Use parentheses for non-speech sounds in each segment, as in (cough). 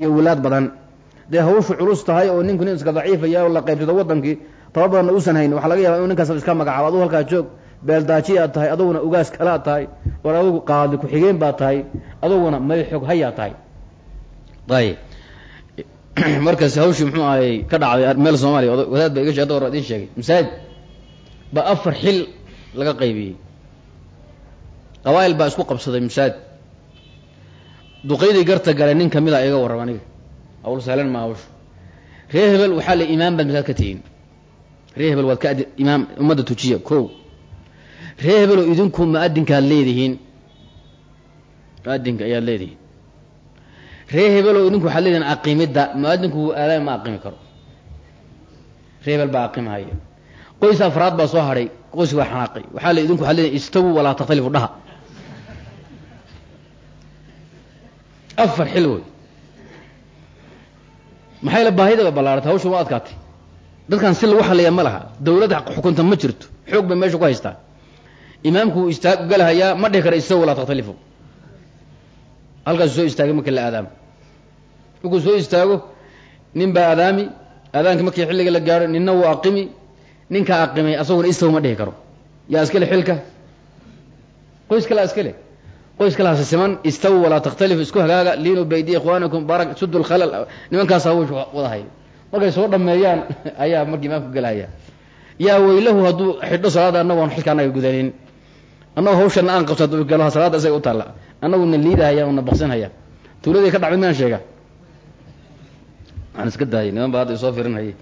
iyo walaad badan. Dee hawshu culus tahay oo ninku nin iska daciifaya oo la qaybsado wadankii taba badanna uusan hayn waxaa laga yaba inu ninkaas iska magacaabo adugu halkaa joog beeldaaji aad tahay aduguna ugaas kalaad tahay war adugu qaadi ku-xigeen baad tahay aduguna may xog hayaa tahay. Ayib. (clears throat) Markaas hawshii muxuu ahay ka dhacday meel soomaaliya wadaad ba iga sheeg hor idin sheegay. Masaajid. Ba afar xil laga qaybiyey. Qabaa'il baa isku qabsaday masaajid duqaydii garta gale nin ka mid a iga warram aniga. Awl sahlan ma hawsha ree hebel waxaa la imaam baad masaad ka tihiin ree hebel waad ka imaam ummadda tujiya ko ree hebeloo idinku muadinkaad leedihiin. Muadinka ayaad leedihiin. Ree hebeloo idinku waxaad leedihiin aqimidda muadinku aadaan ma aqimi karo. Ree hebel baa aqimahaya. Qoys afraad baa soo hadhay qoyski waa xanaaqay. Waxaa la idinku waxad leedihin istawu walaa takhtalifu dhaha afar xil wey maxay la baahidaba ballaaratay hawsha waa adkaatay. Dadkan si lagu xaliya ma laha. Dawladda xukunta ma jirto. Xoog bay meesha ku haystaa imaamku wuu istaag galahayaa ma dhihi kara istawu walaa takhtalifu. Halkaasu soo istaagay markii la aadaamo markuu soo istaago nin baa aadaami aadaanka markii xilliga la gaadho ninna wuu aqimi ninkaa aqimay asaguna istaw ma dhihi karo. Yaa iskale xilka? Qoys iskale qoys kalaas siman istaw walaa takhtalifu isku hagaaga liinu baydi ikhwaanikum barak sud lkhalal nimankaas hawsh wadahay. Markay soo dhameeyaan (laughs) ayaa markii imaamku gelaya yaa weylahu hadduu xidho salaada annagu aan xilka annaga gudanin. Annagu hawshana aan qabto hadduu galo salaada isaga u taalla. Annaguna liidahaya una baqsinhaya tuuladii ka dhacday miyaan sheega. Waxaan iska daayay niman baa hadda isoo firinhayay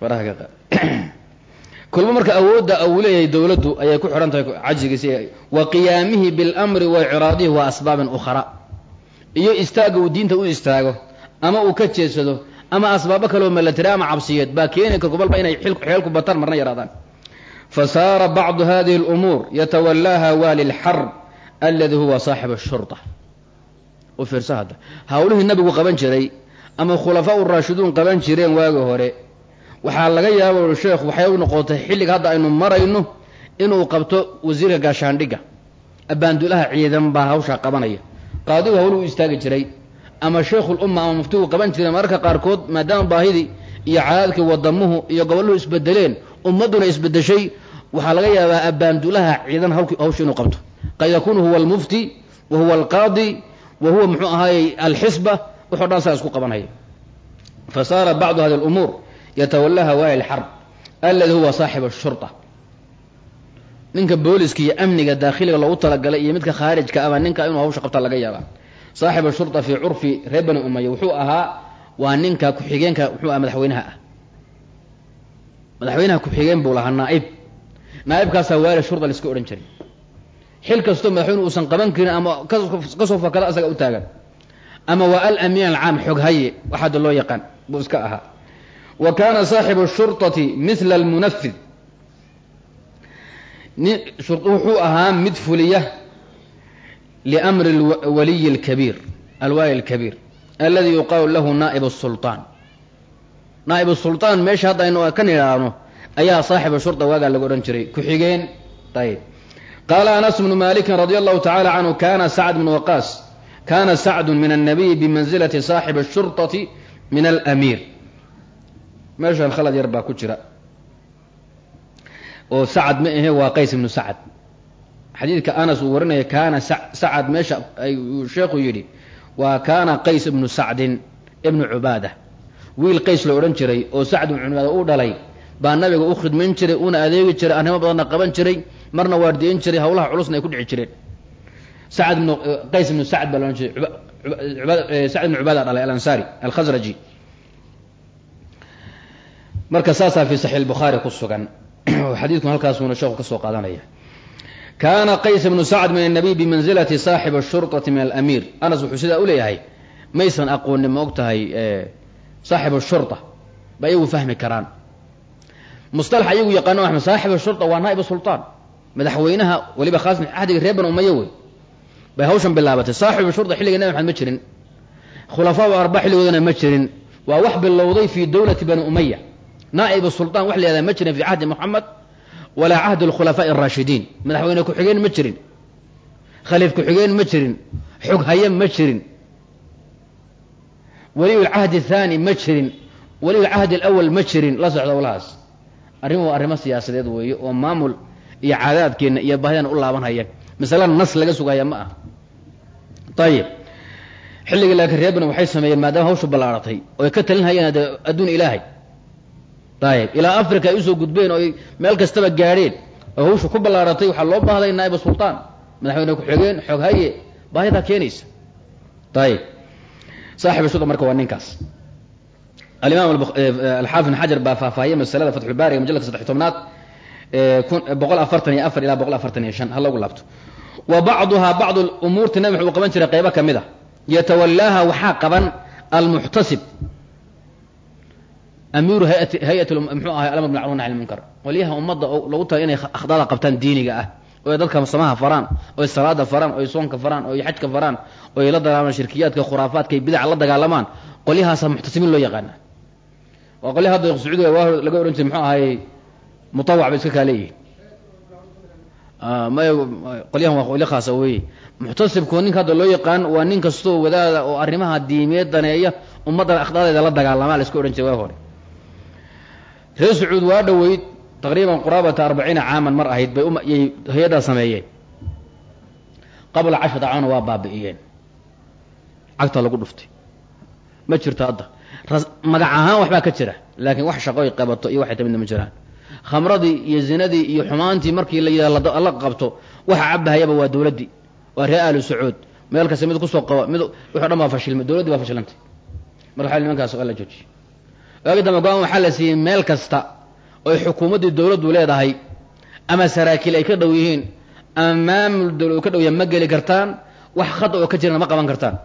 faraha ka (clears throat) qa kulma marka awoodda uu leeyahay dawladdu ayay ku xidhan tahay cajigiisi wa qiyaamihi biاlamri wa icraadihi wa asbaabin ukhra iyo istaagga uu diinta u istaago ama uu ka jeedsado ama asbaabo kaleoo malatira ama cabsiyeed baa keeni kar gobolba inay xeelku bataan marna yaraadaan fasaara bacdu hadihi اlumuur yatawallaaha waali اlxarb aladi huwa saaxib الshurطa u fiirsa hadda hawlihii nabigu qaban jiray ama khulafaa raashiduun qaban jireen waagi hore waxaa laga yaaba sheekh waxay u noqotay xilliga hadda aynu marayno inuu qabto wasiirka gaashaandhigga abaandulaha ciidan baa hawshaa qabanaya. Qaadigu hawl uu istaagi jiray. Ama sheikhul umma ama muftigu qaban jiray mararka qaarkood maadaama baahidii iyo cadaadkii wadamuhu iyo gobolluhu isbedeleen ummadduna isbedeshay waxaa laga yaabaa abaandulaha ciidan hawsha inuu qabto. Qad yakuunu huwa almufti wa huwa alqaadi wa huwa muxuu ahaayey alxisba wuxuu dhan saa isku qabanhaya fa saara bacdu hadi lumuur yatawalaha waali lxarb aladi huwa saaxib ashurطa ninka booliska iyo amniga daakhiliga loogu talagalay iyo midka khaarijka ama ninka inuu hawsha qabta laga yaabaa. Saaxib ashurطa fii curfi reer bani umaya wuxuu ahaa waa ninka ku-xigeenka wuxuu aha madaxweynaha ah. Madaxweynaha ku-xigeen buu lahaa naaib. Naaibkaasaa waali shurda laiska odhan jiray. Xil kastoo madaxweyne uusan qaban karin ama ka soo fakada asaga u taagan. Ama waa alamiin alcaam xog haye waxaada loo yaqaan buu iska ahaa wa kaana saaxibu shurطati mila almunafid wuxuu ahaa mid fuliya liamri waliyi اlkabiir alwaali اlkabiir aladi yuqaalu lahu naa'ib الsulطaan naa'ib الsulطaan meesha hadda aynu ka nidhaahno ayaa saaxiba shurطa waagaa lagu odhan jiray ku-xigeen ayb qaala anas bnu maliki radi allahu tacala canhu kana sacd bn waqaas kana sacdu min الnabiyi bimanzilati saaxibi الshurطati min alamiir meeshan khalad yar baa ku jira. Oo sacad ma ahe waa qays ibnu sacad. Xadiidka anas uu warinaya kaana sacad meesha ayuu sheekhu yidhi waa kaana qays ibnu sacdin ibnu cubaada. Wiil qays la odhan jiray oo sacd ibnu cubaada uu dhalay baa nabiga u khidmayn jiray una adeegi jiray arrimo badanna qaban jiray marna waardiyen jiray hawlaha culusna ay ku dhici jireen. Sacd ibnu qays ibnu sacd baa la odhan jiray sacd ibnu cubaada dhalay alansaari alkhasraji marka saasaa fi saxiix bukhaari ku sugan. (clears throat) Xadiidku halkaasuna sheekhu ka soo qaadanaya. Kaana qays bnu sacd min annabiy bimanzilati saaxib ashurطati min alamiir. Anas wuxuu sidaa u leeyahay maysan aqoonin ma og eh, saaxib ashura ba iyagu fahmi karaan. Mustalaxa iyagu yaqaano axmed saaxib ashura waa naa'ib sulطaan madaxweynaha weliba khaasan axdiga reer ban umayo wey. Bay hawshan bilaabatay. Saaxibu shurda xilliga nabi maxamed ma jirin. Khulafaau arba xilligoodana ma jirin. Waa wax bilowday fii dowlati bani umaya naa'ib sulطan wax la yahahda ma jirin fi cahdi moxamed walaa cahdi اlkhulafaaءi الraashidiin madaxweyne ku-xigeen ma jirin khaliif ku-xigeen ma jirin xog haye ma jirin weliyulcahdi athaani ma jirin weliyulcahdi alawal ma jirin la socda walahaas arrin waa arrimo siyaasadeed weeye oo maamul iyo caadaadkeenna iyo baahidana u laabanhaya masala nas laga sugaya ma ah ayib xilligii laakiin reer bani waxay sameeyeen maadaama hawshu ballaaratay oy ka talinhayeen de adduun ilaahay ayib ilaa africa ay u soo gudbeen oo ay meel kastaba gaadheen. Oo hawshu ku ballaaratay waxaa loo baahday naaiba sultaan. Madaxweyne ku-xigeen xoog haye. Baahidaa keenaysa. Ayib saaxiba shuda marka waa ninkaas. Alimaam alxaafid bn xajar baa faahfaahiyay masalada fatxulbaariga majalka saddex tobnaad boqol afartan iyo afar ilaa boqol afartan iyo shan. Ha lagu laabto. Wa bacduhaa bacdu umuurti nabi wuxuu qaban jiray qaybo ka mid a yatawallaaha waxaa qaban almuxtasib amiiru hay'at muxuu ahay alamr bil macruf nahy lmunkar qolyaha ummadda lagu tahay inay akhdaada qabtaan diiniga ah. Oy dadka samaha faraan oy salaada faraan oy soonka faraan oy xajka faraan oy la dagaalamaan shirkiyaadka khuraafaadka iyo bidaca la dagaalamaan qolyahaasa muxtasimiin loo yaqaana. Waa qolyaha hadda sacuudiga laga odhan jiray muxuu ahay mutawac bay iska kaa leeyihiin may qolyahan waa qolyo khaasa weeye. Muxtasibku ninka hadda loo yaqaan waa nin kastoo wadaada oo arrimaha diimeed daneeya ummaddan akhdaadeeda la hore reer sacuud waa dhoweyd taqriiban quraabata arbaciina caaman mar ahayd bay yay hay'addaa sameeyeen. Qabla cashrata caana waa baabi'iyeen. Cagta lagu dhuftay. Ma jirto hadda. Magac ahaan waxbaa ka jira laakiin wax shaqoy qabato iyo waxay tamidna ma jiraan. Khamradii iyo zinadii iyo xumaantii markii la yidhaha la qabto waxa cabahayaba waa dowladdii. Waa reer ahlu sacuud. Meel kasta mid ku soo qaba mid wuxuu dhan baa fashilmay dowladdii baa fashilantay. Marka waxa nimankaas waa la joojiye waagi dambe waxaa la siiyey meel kasta oy xukuumaddii dowladdu leedahay ama saraakiil ay ka dhow yihiin ama maamul dowlad ka dhow yahay ma geli kartaan wax khada oo ka jirana ma qaban kartaan.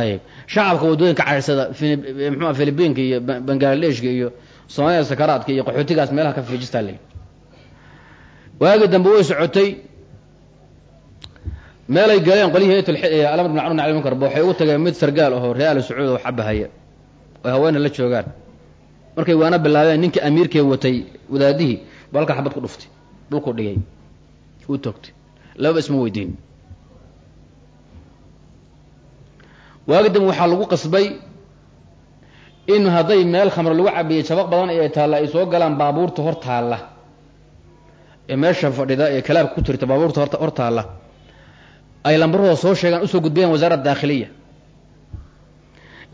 Ayib shacabka waddooyinka caysada mxua philibiinka iyo bangladeshka iyo soomaalida sakaraadka iyo qaxootigaas meelaha ka fiijistaa le waagi dambe way socotay. Meelay galeen qolyihii alamr bin macruf nahy munkar ba waxay ugu tageen mid sargaal ahoo reer ali sacuud oo xabahaya oy haweena la joogaan. Markay waana bilaabeen ninkii amiirkee watay wadaadihii halkaa xabad ku dhuftay dhulku dhigay uu toogtay. Lababa isma weydiin. Waagi dambe waxaa lagu qasbay in hadday meel khamre lagu cabiyey jabaq badan ee taalla ay soo galaan baabuurta hor taalla. Ee meesha fadhida ee kalaabka ku tirta baabuurta hor taalla. Ay lambarahooda soo sheegaan u soo gudbiyaan wasaaradda daakhiliya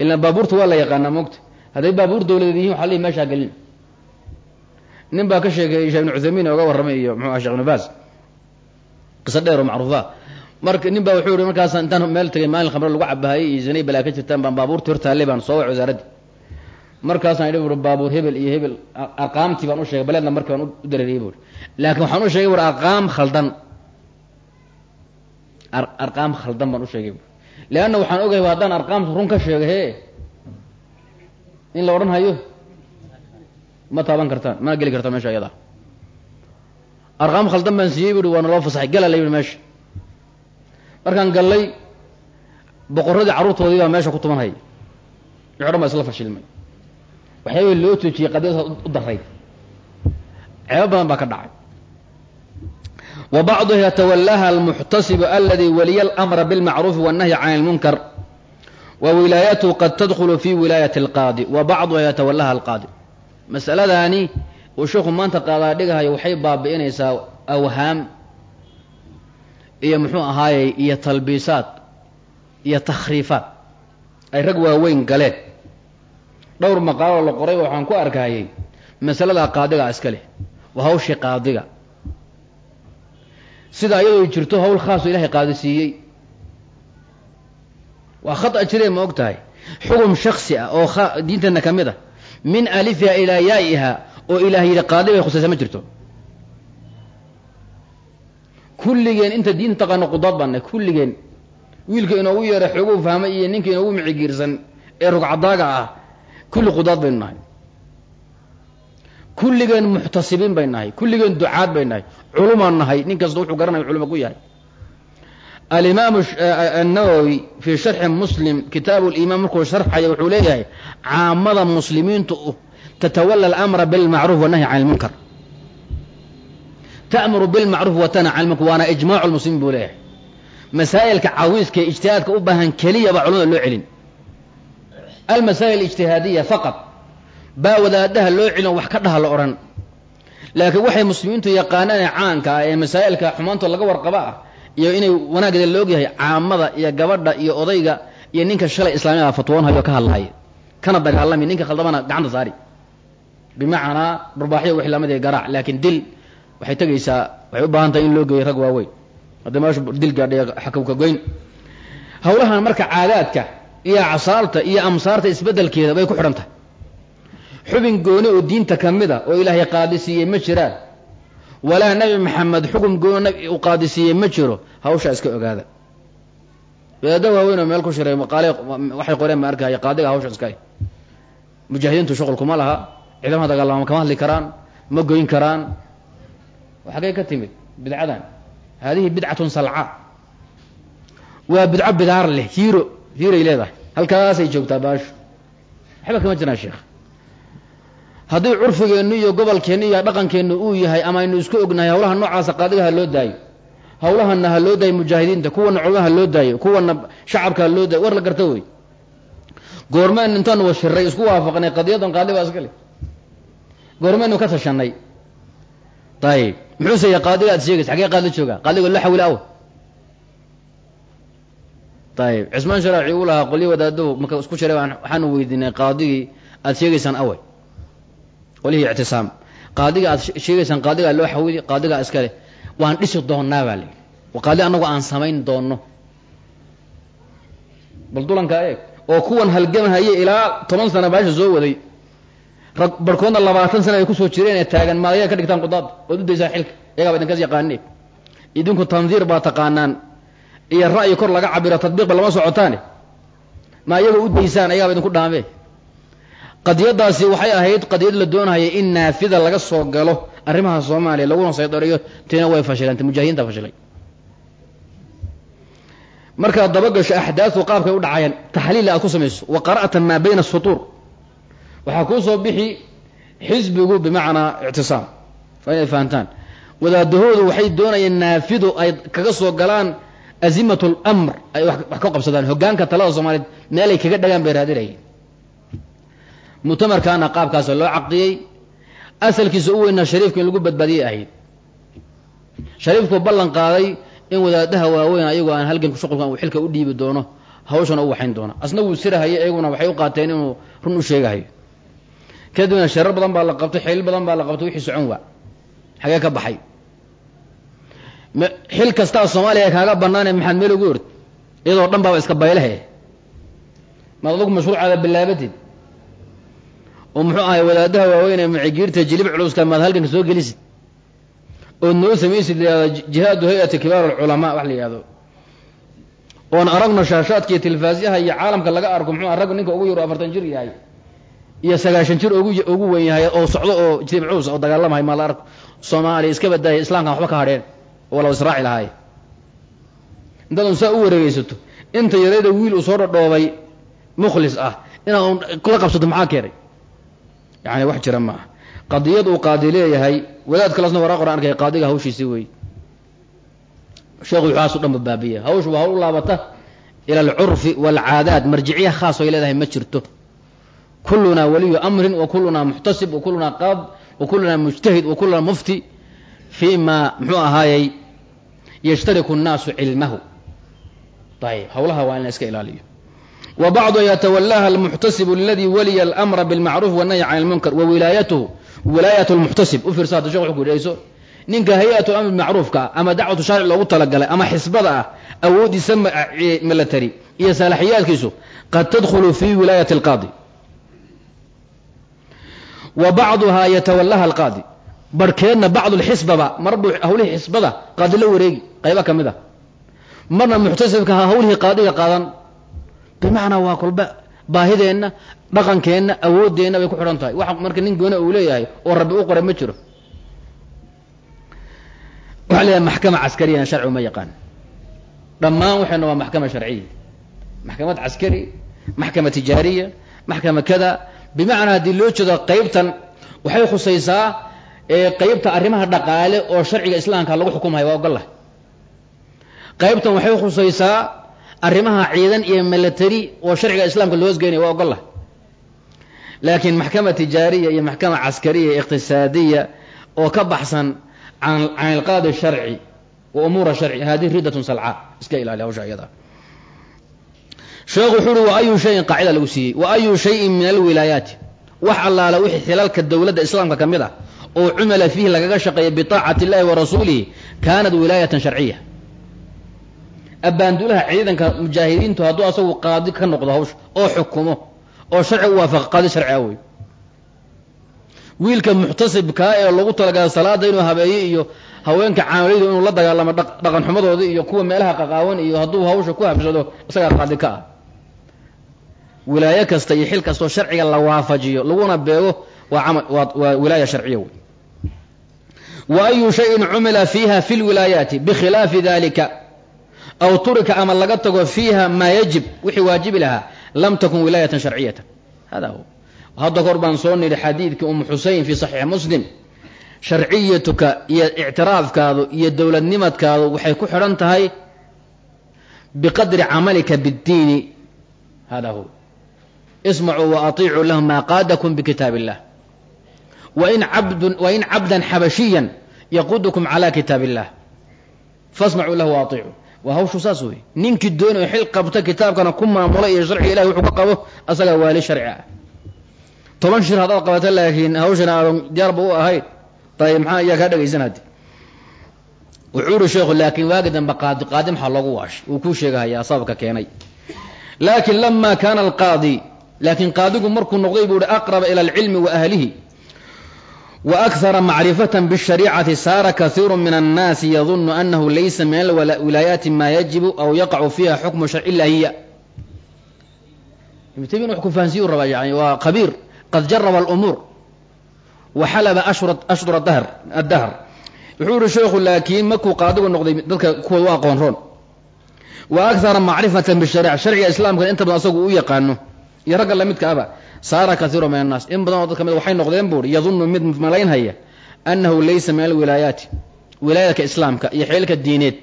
ilaan baabuurta waa la yaqaanaa moogta hadday baabuur dawladeed yihiin waxa lihi meeshaa gelin nin baa ka sheekeeyey sheekh ibnu cuthaymiin oga warramay iyo muxuu aha shekh ibnu qiso dheer oo macruufa marka nin baa wuxuu yihi markaas intaan meel tagay maalin khamre lagu cabahayay iyo zinay balaa ka jirtaan baan baabuurtii hor taallay baan soo wac wasaaraddi markaasaan idhi buri baabuur hebel iyo hebel arqaamtii baan u sheegay baleedna markii baan u dareeriyey buuri laakiin waxaan u sheegay buri arqaam khaldan arqaam khaldan baan u sheegay buuri leanna waxaan ogahay haddaan arqaamta run ka sheego hee in la odhan hayo ma taaban kartaan mana geli kartaan meesha ayada arqaam khaldan baan siiyey buuri waana loo fasaxay gala la yidhi meesha markaan gallay boqorradii carruurtoodii baa meesha ku o dhan baa isla fashilmay waxyaaba loo toojiyey qadiyada u darayd ceebo badan baa ka dhacay wa bacduha yatawalaha almuxtasibu aladi waliya alamra bilmacruufi wannahyi can ilmunkar wa wilaayatuhu qad tadkhulu fi wilaayati alqaadi wa bacduha yatawalaha alqaadi masaladaani uu sheekhu maanta qaadaa dhigahayo waxay baabi'inaysaa awhaam iyo muxuu ahaayey iyo talbiisaad iyo takhriifaad ay rag waaweyn galeen dhowr maqaaloo la qoray waxaan ku arkayay masalada qaadiga iska leh. Waa hawshii qaadiga sida iyadoo jirto hawl khaaso ilahay qaadi siiyey. Waa khata jiree ma og tahay? Xugum shaksi ah oo diinteenna ka mid a min alifiha ilaa yaa'iha oo ilaah yidhi qaadi bay khusaysa ma jirto. Kulligeen inta diinta taqaano qudaad baan nahay kulligeen. Wiilka inoogu yeera xooguu fahmay iyo ninka inoogu micigiirsan ee rugcadaaga ah kulli qudaad baynu nahay kulligeen muxtasibiin bay nahay kulligeen ducaad bay nahay. Culumaan nahay nin kasta wuxuu garanaya culuma ku yahay. Alimaam annawowi fii sharxi muslim kitaabu limaan markuu sharxaya wuxuu leeyahay caamada muslimiintu tatawala alamra bilmacruuf wanahyi can ilmunkar ta'muru bilmacruuf watana can ilmunkar waana ijmaacu lmuslimiin buu leeyahay. Masaa'ilka cawiiska ee ijtihaadka u baahan keliya baa culamada loo celin. Almasaa'il ijtihaadiya faqad baa wadaadaha loo celin wax ka dhaha la odhan. Laakiin waxay muslimiintu yaqaanaan ee caanka ah ee masaa'ilka xumaanto laga warqaba ah iyo inay wanaaggeeda laogyahay caamada iyo gabadha iyo odayga iyo ninka shalay islaamiga fatwoonhayo ka hadlahaya kana dagaalami ninka khaldamana gacanta saari. Bimacnaa dharbaaxyo wix la mid garaac laakiin dil waxay tegaysaa waxay u baahan tahay in loo geeyo rag waaweyn. Hadda meesha dil gaadhay xakawka goyn. Hawlahan marka caadaadka iyo casaarta iyo amsaarta isbeddelkeeda bay ku xidhan tahay xubin gooni oo diinta ka mid a oo ilaahay qaadisiiyey ma jiraan walaa nebi maxamed xukun gooni u qaadisiiyey ma jiro. Hawshaa iska ogaada. Wadaada waaweyn oo meel ku shiray waxay qoreen ma arkaya qaadiga hawsha iska mujaahidiintu shuqul kuma laha. Ciidamada dagaalama kama hadli karaan ma goyn karaan. Xaggay ka timid? Bidcadan haadihi bidcatun salca. Waa bidco bidaar leh hiiro hiiray leedahay. Halkaasay joogtaa baashu. Waxba kama jiraan sheekh haddii curfigeennu iyo gobolkeennu iyo dhaqankeennu uu yahay ama aynu isku ognahay hawlaha noocaasa qaadiga ha loo daayo hawlahana ha loo daayo mujaahidiinta kuwana culamaha ha loo daayo kuwana shacabka ha loo daayo war la garta wey. Goormeen intaanu washiray isku waafaqnay qadiyadan qaadi baa iska le goormeynu ka tashanay ayib muxuuse ya qaadiga aad sheegaysa xagee qaadla joogaa? Qaadigo la xawila aw ayib cismaan sharaaci uu lahaa qolyo wadaadahu marka isku shiray waxaanu weydiinay qaadigii aad sheegaysaan awey qolihii ictisaam. Qaadiga aad sheegaysaan qaadigaa loo xawili qaadigaa iskale waan dhisi doonnaa baa waa qaadi annagu aan samayn doonno. Bal dulankaa eeg oo kuwan halgamahaya ilaa toban sana baasha soo waday. Rag barhkoodna labaatan sana ay ku soo jireen ee taagan maadayaa ka dhigtaan qudaada ood u daysaan xilka. Iyagaaba idinkas yaqaanee. Idinku tandiir baa taqaanaan. Iyo ra'yi kor laga cabiro tadbiiqba lama socotaane. Ma iyaga u daysaan ayagaaba idinku dhaamee qadiyadaasi waxay ahayd qadiyad la doonahaya in naafida laga soo galo. Arrimaha soomaaliya laguna saydariyo tina way fashilantay mujaahidiinta fashilay markaad dabagasho axdaadu qaabkay u dhacayaan. Taxliil aad ku samayso. Wa qara'ta maa bayna sutuur. Waxaa kuu soo bixi xisbigu bimacnaa ictisaam. Inay fahantaan. Wadaadahoodu waxay doonayeen naafidu ay kaga soo galaan azimat lamr ay wax ka qabsadaan. Hogaanka talada soomaaliyeed meelay kaga dhagaan bay raadinayeen muctamarkaana qaabkaasa loo caqdiyey asalkiisa u weynaa shariifka in lagu badbaadiyay ahayd. Shariifku ballan qaaday in wadaadaha waaweyn ayagoo aan halganka shuqulkan uu xilka u dhiibi doono hawshana u waxayn doono. Asna wuu sirahaya iyaguna waxay u qaateen inuu run u sheegahayo kadibna sharar badan baa la qabtay xilil badan baa la qabtay wixii socon waa. Xagee ka baxay. Xil kastaa soomaaliya kaaga banaane maxaad meel ugu ord iyadoo dhan baaba iska baylehe maad adugu mashruucaada bilaabatid oo muxuu ahay wadaadaha waaweynee macigiirta jilib culuska maad halganka soo gelisid. Ood noo samaysid layihahdo jihaadu hay'ati kibaar alculamaa wax la yihahdo oon aragno shaashaadka iyo tilfaasyaha iyo caalamka laga arko muxuu rag ninka ugu yaro afartan jir yahay iyo sagaashan jir ugu weyn yahay oo socdo oo jilib culus oo dagaalamahay maa la arko. Soomaaliya iska badaaya islaamkan waxba ka hadheen oo la israaci lahaay intaadun saa u wareegeysato inta yarayda wiil uu soo dhadhoobay mukhlis ah inaad la qabsato maxaa keenay yani wax jira maaha. Qadiyad uu qaadi leeyahay wadaad kalasna waraa qoran arkay qaadiga hawshiisii wey sheekhu waxaasu dhan babaabiya hawshu waa hawl u laabata ila alcurfi waalcaadaad marjiciya khaas ay leedahay ma jirto. Kulunaa waliyu amrin wa kulunaa muxtasib wa kulunaa qaad wa kulunaa mujtahid wa kulunaa mufti fi ma muxuu ahaayey yashtariku الnaasu cilmahu. Ayb hawlaha waa in iska ilaaliyo wa bacdu yatawalaha almuxtasib aladi waliya almra bilmacruuf wالnahy can اlmunkar wa wilaayatuhu wilaayat lmuxtasib u fiirsa hadda shek wuxu ku dhayso ninka hay-atu amr macruufka ama dacwatu shaaric loogu talagalay ama xisbada ah awoodiisa milatary iyo saalaxiyaadkiisu qad tadkhulu fi wilaayati اlqaadi wa bacduha yatawalaha alqaadi barhkeedna bacdu lxisbaba mar buu hawlihii xisbada qaadi la wareegi qaybo ka mid a marna muxtasibka ha hawlihii qaadiga qaadan bimacnaa waa kolba baahideenna dhaqankeenna awooddeenna bay ku xidhan tahay. Wax marka nin goona uu leeyahay oo rabbi u qoray ma jiro. Waxaa leeyahay maxkama caskariyana sharcigu ma yaqaan. Dhammaan waxayna waa maxkama sharciya. Maxkamad caskari maxkama tijaariya maxkama kada. Bimacnaa haddii loo jeedo qaybtan waxay khusaysaa qaybta arrimaha dhaqaale oo sharciga islaamka lagu xukumhayo waa ogol lah qaybtan waxay khusaysaa arrimaha ciidan iyo milatary oo sharciga islaamka loo hosgeynaya waa ogol lah. Laakiin maxkama tijaariya iyo maxkama caskariya iqtisaadiya oo ka baxsan can ilqaadi sharci wa umuura sharci hadihi riddatun salcaa iska ilaali hawsha iyada. Sheekhu wuxuu wa ayu shayin? Qaacida lagu siiyey. Wa ayu shayin min alwilaayaati? Wax allaala wixii xilalka dowladda islaamka ka mid ah oo cumila fiihi lagaga shaqeeya biطaacati illahi wa rasuulihi kaanat wilaayatan sharciya abbaandulaha ciidanka mujaahidiintu hadduu asagu qaadi ka noqdo hawsha oo xukumo oo sharci u waafaqa qaadi sharci ah wey wiilka muxtasibkaa ee lagu talagala salaada inuu habeeyo iyo haweenka caamiladu inuu la dagaalamo dhaqan xumadooda iyo kuwa meelaha qaqaawan iyo hadduu hawsha ku habsado isagaa qaadi ka ah. Wilaayo kasta iyo xil kastoo sharciga la waafajiyo laguna beego waa ama waa wilaaya sharciya wey wa shayin cumila fiiha fi lwilaayaati bikhilaafi dalika aw turika ama laga tago fiiha maa yajib wixii waajibi lahaa lam takun wilaayatan sharciyatan. Hada hu. Hadda kor baan soo nidhi xadiidkii umu xusein fi saxiix muslim. Sharciyatuka iyo ictiraafkaadu iyo dowladnimadkaadu waxay ku xidhan tahay biqadri camalika biddiini. Hada hu. Ismacuu wa atiicuu lahu maa qaadakum bikitaab illah wain abdun wain cabdan xabashiyan yaqudukum cala kitaab illah fasmacuu lahu waa hawshu saas wey ninkii doonayo xil qabta kitaabkana ku maamula iyo sharciga ilahi wuxuu ka qabo asagaa waali sharci. Ah toban shir haddaad qabata laakiin hawshana aadan diyaarba u ahayn ayb maxaa ayaa kaa dhegaysan haddi wuxuu uri sheekhu laakiin waagi dambe qaadi qaadi maxaa loogu waashay? Wuu kuu sheegahayaa sababka keenay. Laakin lama kaana alqaadi laakiin qaadigu markuu noqday buu uhi aqraba ila alcilmi wa ahlihi akhara macrifatan bishariicati saara kaiiru min annaasi yadunu anahu laysa min alwilaayaati ma yajibu aw yaqacu fiiha xukmu sharci illa hiya ibn taymiya wax ku fahansiyu rabaa yani waa khabiir qad wa xalaba ashdur dahr addahr wuxuu yihi sheekhu laakiin markuu qaadigu noqday dadka kuwooda u aqoon roon wa akhara macrifatan bishariica sharciga islaamkana inta badan asagu u yaqaano iyo ragga lamidka aba saara kaiiru min annaas. In badan oo dad ka mid waxay noqdeen buuri yadunnu mid malaynhaya annahu laysa min alwilaayaati. Wilaayadka islaamka iyo xeelka diineed.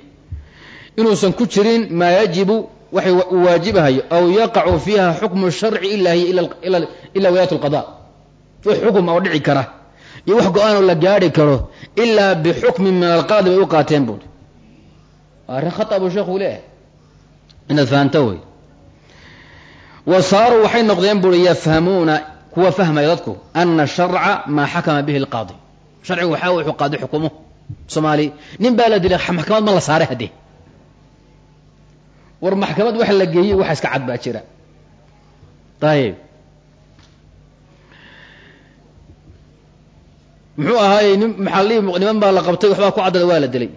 Inuusan ku jirin maa yajibu waxay uu waajibahayo aw yaqacu fiiha xukmu sharci ila hiya ila wilaayat lqada wax xukum oo dhici kara iyo wax go'aanoo la gaari karo ilaa bixukmin min alqaadi bay u qaateen buuri arrin khata buu sheekhu leeyahay. Inaad fahanto wey wa saaruu waxay noqdeen buuri yafhamuuna kuwa fahmaya dadku ana sharca maa xakama bihi alqaadi. Sharcigu waxaa wuxuu qaadi xukumo soomaali. Nin baa la dilay maxkamad ma la saaray haddee war maxkamad waxa la geeyey waxa iska cad baa jira. Ayib muxuu ahaayey nin maxaa niman baa la qabtay waxbaa ku caddada waa la dilay.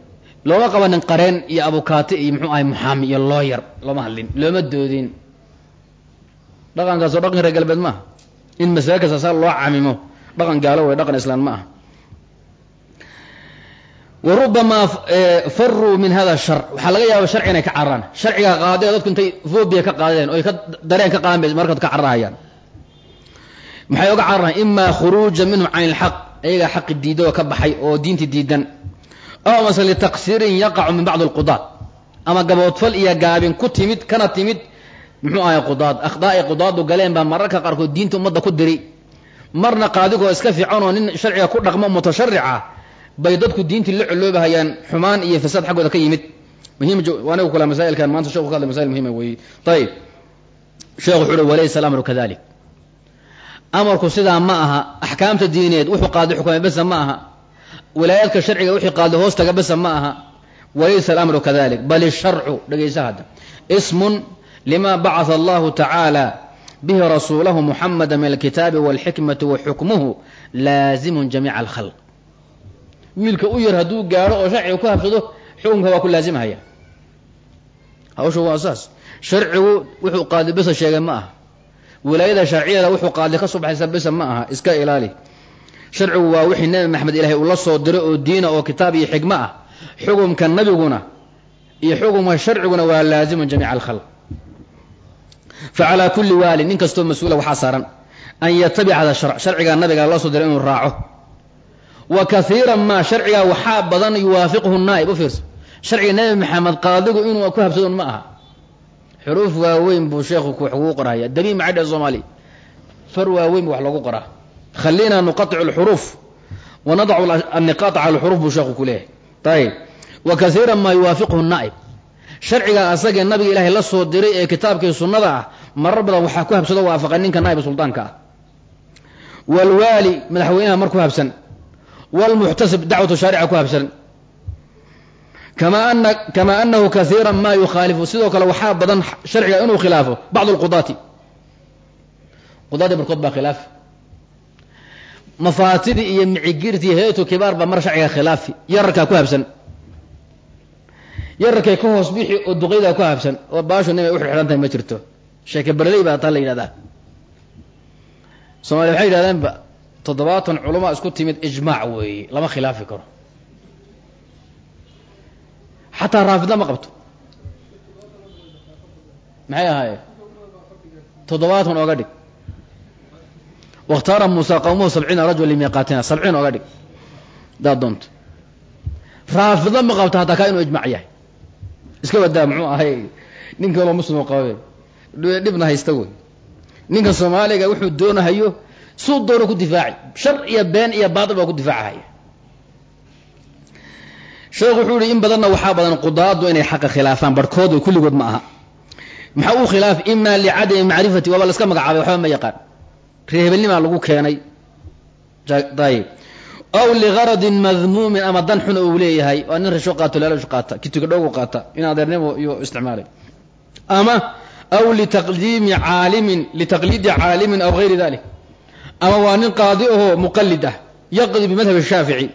Looma qabanin qareen iyo abukaate iyo muxuu ahay muxaami iyo looyar looma hadlin looma doodin dhaqankaasoo dhaqan reer galbeed maaha in masale kasta loo camimo dhaqan gaalo wey dhaqan islaan ma aha. Wa rubamaa faruu min hada shar. Waxaa laga yaaba sharci inay ka cararaan. Sharciga qaadee dadku intay fobia ka qaadeen oy ka dareen ka qaadeen markaad ka cararahayaan. Maxay oga cararahan imaa khuruuja minhum can ilxaq ayagaa xaqi diida oo ka baxay oo diinti diidan. Aw mase litaqsiirin yaqacu min bacdi alqudaad ama gaboodfal iyo gaabin ku timid kana timid muxuu ahay qudaad? Akhdaai qudaadu galeen baa mararka qaarkood diinta ummadda ku diri. Marna qaadigoo iska fiican oo nin sharciga ku dhaqmo mutasharica bay dadku diintii la coloobahayaan xumaan iyo fasaad xaggooda ka yimid. Muhim anigu kula masaailkan maanta sheku ka hadlay masail muhima weeye ayib sheekhu wuxu uhi walaysa alamru kadalik amarku sidaa ma aha axkaamta diineed wuxuu qaadi xukumay besa ma aha wilaayaadka sharciga wixii qaadi hoostaga besa ma aha. Walaysa alamru kadalik bal isharcu dhegaysa hadda. Ismun lima bacatha allahu tacaala bihi rasuulahu muxamada min alkitaabi walxikmati wa xukmuhu laazimun jamiica alkhalq wiilka u yar hadduu gaadho oo sharciga ku habsado xukunka waa ku laazimhaya hawsha waa saas sharcigu wuxuu qaadi besa sheegay ma aha wilaayada sharciyada wuxuu qaadi ka soo baxaysa besa ma aha iska ilaali sharcigu waa wixii nebi maxamed ilaahay uu la soo diray oo diina oo kitaab iyo xikmo ah xukumka nabiguna iyo xukumka sharciguna waa laazimun jamiica facalaa kulli waalid nin kastoo mas'uula waxaa saaran an yatabica hada sharc sharcigaa nabiga loo soo diray inuu raaco. Wa kaiira maa sharcigaa waxaa badan yuwaafiqhu naa'ib u fiirso. Sharciga nebi maxamed qaadigu inuu ku habsadoon ma aha. Xuruuf waaweyn buu sheekhu wax ugu qorhaya dabiin maxay dheh soomaali. Far waaweyn ba wax loogu qoraa. Khaliina nuqaicu alxuruuf wa nadacu anniqaata cala alxuruuf buu sheekhu ku leeyahay. Ayib wa kaiira maa yuwaafiqhu naa'ib sharciga asagee nabiga ilaahay la soo diray ee kitaabkii sunnada ah marar badan waxaa ku habsado waafaqa ninka naa'ib suldaanka ah waalwaali madaxweynaha mar ku habsan waalmuxtasib dacwatu shaarica ku habsan. Kama anahu kaiira ma yukhaalifu sidoo kale waxaa badan sharciga inuu khilaafo bacd lqudaati qudaadii barkood baa khilaaf. Mafaatidii iyo micigirtii hayatu kibaar baa mar sharciga khilaafi yararkaa ku habsan yararkay ka hoos bixi oo duqaydaa ku habsan oo baashu nin ay uxirxihan tahay ma jirto. Sheeke berley baa taa la yidhahdaa. Soomaliya waxay yidhahdeenba toddobaatan culamaa isku timid ijmaac weeye lama khilaafi karo. Xataa raafidla ma qabto. Maxay ahaayeen toddobaatan oga dhig. Wakhtaara muusa qawmuhu sabciina rajula limiiqaatina sabciin oga dhig. Daad doonto. Raafidla ma qabto hataa kaa inuu ijmac yahay iska wadaa muxuu ahay? Nin kaloo muslimoo qababe dhibna haysta wey ninka soomaaliga wuxuu doonahayo suu doono ku difaaci shar iyo been iyo baatil baa ku difaacahaya sheekhu wuxuu yihi in badanna waxaa badan qudaadu inay xaqa khilaafaan barhkood kulligood ma aha. Maxaa uu khilaaf? Ima licadami macrifati waaba la iska magacaabay waxba ma yaqaan. Reehebelnimaa lagu keenay. Ayib aw ligaradin madmuumin ama dan xun uu leeyahay waa nin rasho qaato laalashu qaata kituga dhowgu qaata in adeernimo iyo isticmaalay ama aw litaqdiimi caalimin litaqliidi caalimin aw gayri dalik ama waa nin qaadi ahoo muqalid ah yaqdi bimadhab shaafici.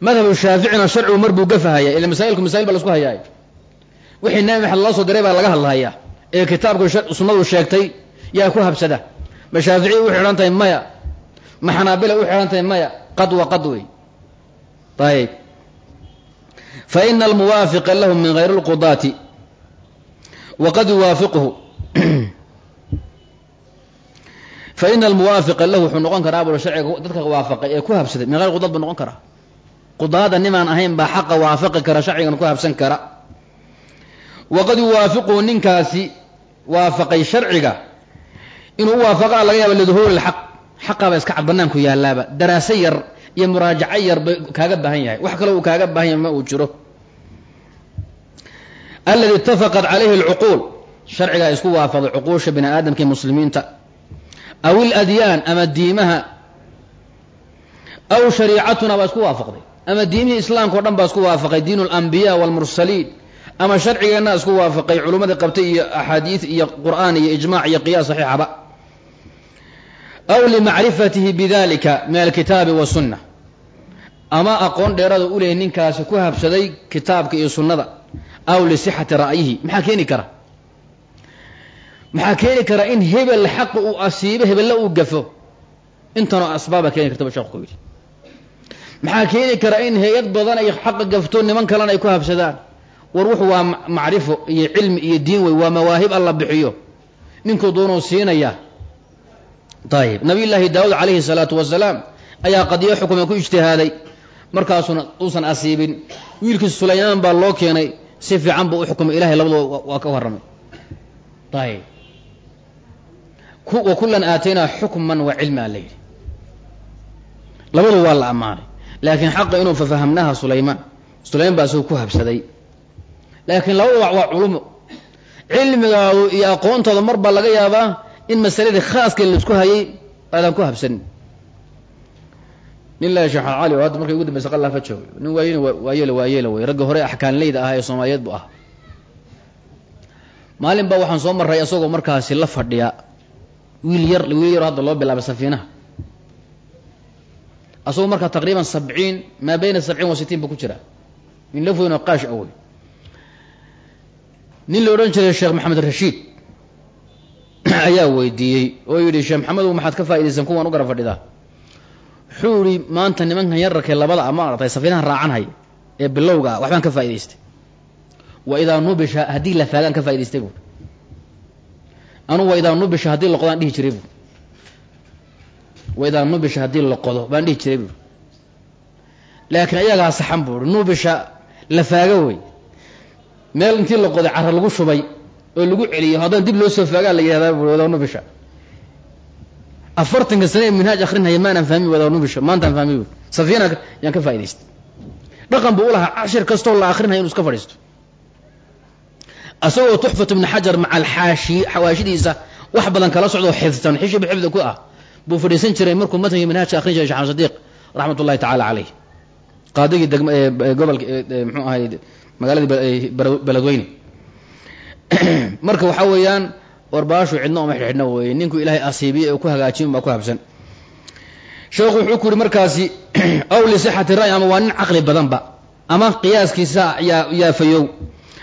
Madhab shaaficina sharcigu mar buu gafahaya ila masaa'ilku masail ba la hayaay. Wixii nabi loo soo diray baa laga hadlahayaa ee kitaabka sunnadu sheegtay yaa ku habsada. Ma shaaficiya u xidhan tahay maya? Ma xanaabila u xidhan tahay maya qad wa qad wey. Ayib fa ina almuwaafiqa lahu min gayri اlqudaati waqad (clears throat) fa ina almuwaafiqa lahu wuxuu noqon karaa sharciga dadka waafaqay ee ku habsaday. Min gayr qudaad buu noqon karaa. Qudaada nimaan ahayn baa xaqa waafaqi kara sharcigan ku habsan kara. Waqad yuwaafiqhu ninkaasi waafaqay sharciga. Inuu u waafaqa laga yaaba liduhuuri lxaq xaqaaba iska cad banaanku yaalaaba daraaso yar iyo muraajaco yar bay kaaga baahan yahay. Wax kaloo uu kaaga baahan yahay ma uu jiro. Aladi itafaqat calayhi alcuquul. Sharcigaa isku waafaqday cuquusha bini aadamka iyo muslimiinta. Aw iladyaan ama diimaha. Aw shariicatuna baa isku waafaqday. Ama diimihii islaamka o dhan baa isku waafaqay. Diin alambiya walmursaliin ama sharcigeenna isku waafaqay culummadii qabtay iyo axaadiid iyo qur'aan iyo ijmac iyo qiyaas saxiixaba aw limacrifatihi bidalika min alkitaabi wasunna ama aqoon dheerada u leeyay ninkaasi ku habsaday kitaabka iyo sunnada aw lisixati ra'yihi maxaa keeni kara maxaa keeni kara in hebel xaqa uu asiibo hebella uu gafo intanoo asbaaba keeni karta ba sheekhu yidhi maxaa keeni kara in hay'ad badan ay xaqa gafto niman kalena ay ku habsadaan war wuxu waa macrifo iyo cilmi iyo diin wey waa mawaahib alla bixiyo ninkuu doonuu siinaya ayib nabiy llaahi daawuud calayhi salaatu wasalaam ayaa qadiyo xukume ku ijtihaaday. Markaasuna uusan asiibin. Wiilkiisa sulaymaan baa loo keenay si fiican buu u xukumay. Ilahay labadua waa ka warramay. Ayib wa kullan aataynaa xukman wa cilmaa la yidhi. Labadu waa la ammaanay. Laakiin xaqa inuu fafahamnaha sulaymaan. Sulaymaan baa isagu ku habsaday. Laakiin labadu waa culumo. Cilmigaadu iyo aqoontooda mar baa laga yaabaa in masaladii khaaska la isku hayay aadan ku habsanin nin la sheekh cali oo hadda markay ugu dambaysa qallaa ka joogay nin waayena waayela waayela wey ragga hore axkaanleyda ahaa ee soomaaliyeed bu ahaa. Maalin baa waxaan soo marray isagoo markaasi la fadhiya wiil yar wiil yar hadda loo bilaabay safiinaha asagoo markaa taqriiban sabciin maa bayna sabciin wa sitiin buu ku jiraa. Nin laf weyn oo qaash nin la odhan jiray sheekh maxamed rashiid ayaa weydiiyey oo yidhi sheekh maxamedow maxaad ka faa'idaysan kuwan u gara fadhidaa? Wuxuu yihi maanta nimankan yararkee labada a ma aragtay safiinaha raacanhaya ee bilowga ah waxbaan ka faa'idaystay wa nubisha haddii la faagaan ka faa'idaystay buuri anugu wa idaa nubisha haddii la qodaan dhihi jiray buuri wa nubisha haddii la qodo baan dhihi jiray buuri laakiin ayagaa saxan buuri nubisha la faago wey meel intii la qoday cara lagu shubay oo lagu celiyo haddana dib loo soo faagaa la yihahdaa buuri wadaa nubisha afartanka sane ee minhaaj akrinhaya maanaan fahmi wada nubisha maantaan fahmi wey safiina yaan ka faa'idaystay dhaqan buu u lahaa cashir kastoo la akrinaya inu iska fadhiisto asagoo tuxfat ibni xajar maca alxaashi xawaashidiisa wax badan kala socdo xifdsan xishib xifdi ku ah buu fadhiisan jiray markuu matnigii manhajka akrin jiray sheekh sadiiq raxmat ullahi tacaala caleyh qaadigii degm gobolka mxuu ahay magaaladii beledweyne (clears throat) marka waxaa weeyaan warbaashu cidno oma xidhxidhna weeye. Ninkuu ilaahay asiibiye oo ku hagaajiyin baa ku habsan sheekhu wuxuu ku yihi markaasi (clears throat) aw lisixati ra'yi ama waa nin caqli badanba ama qiyaaskiisa yaa yaa fayow.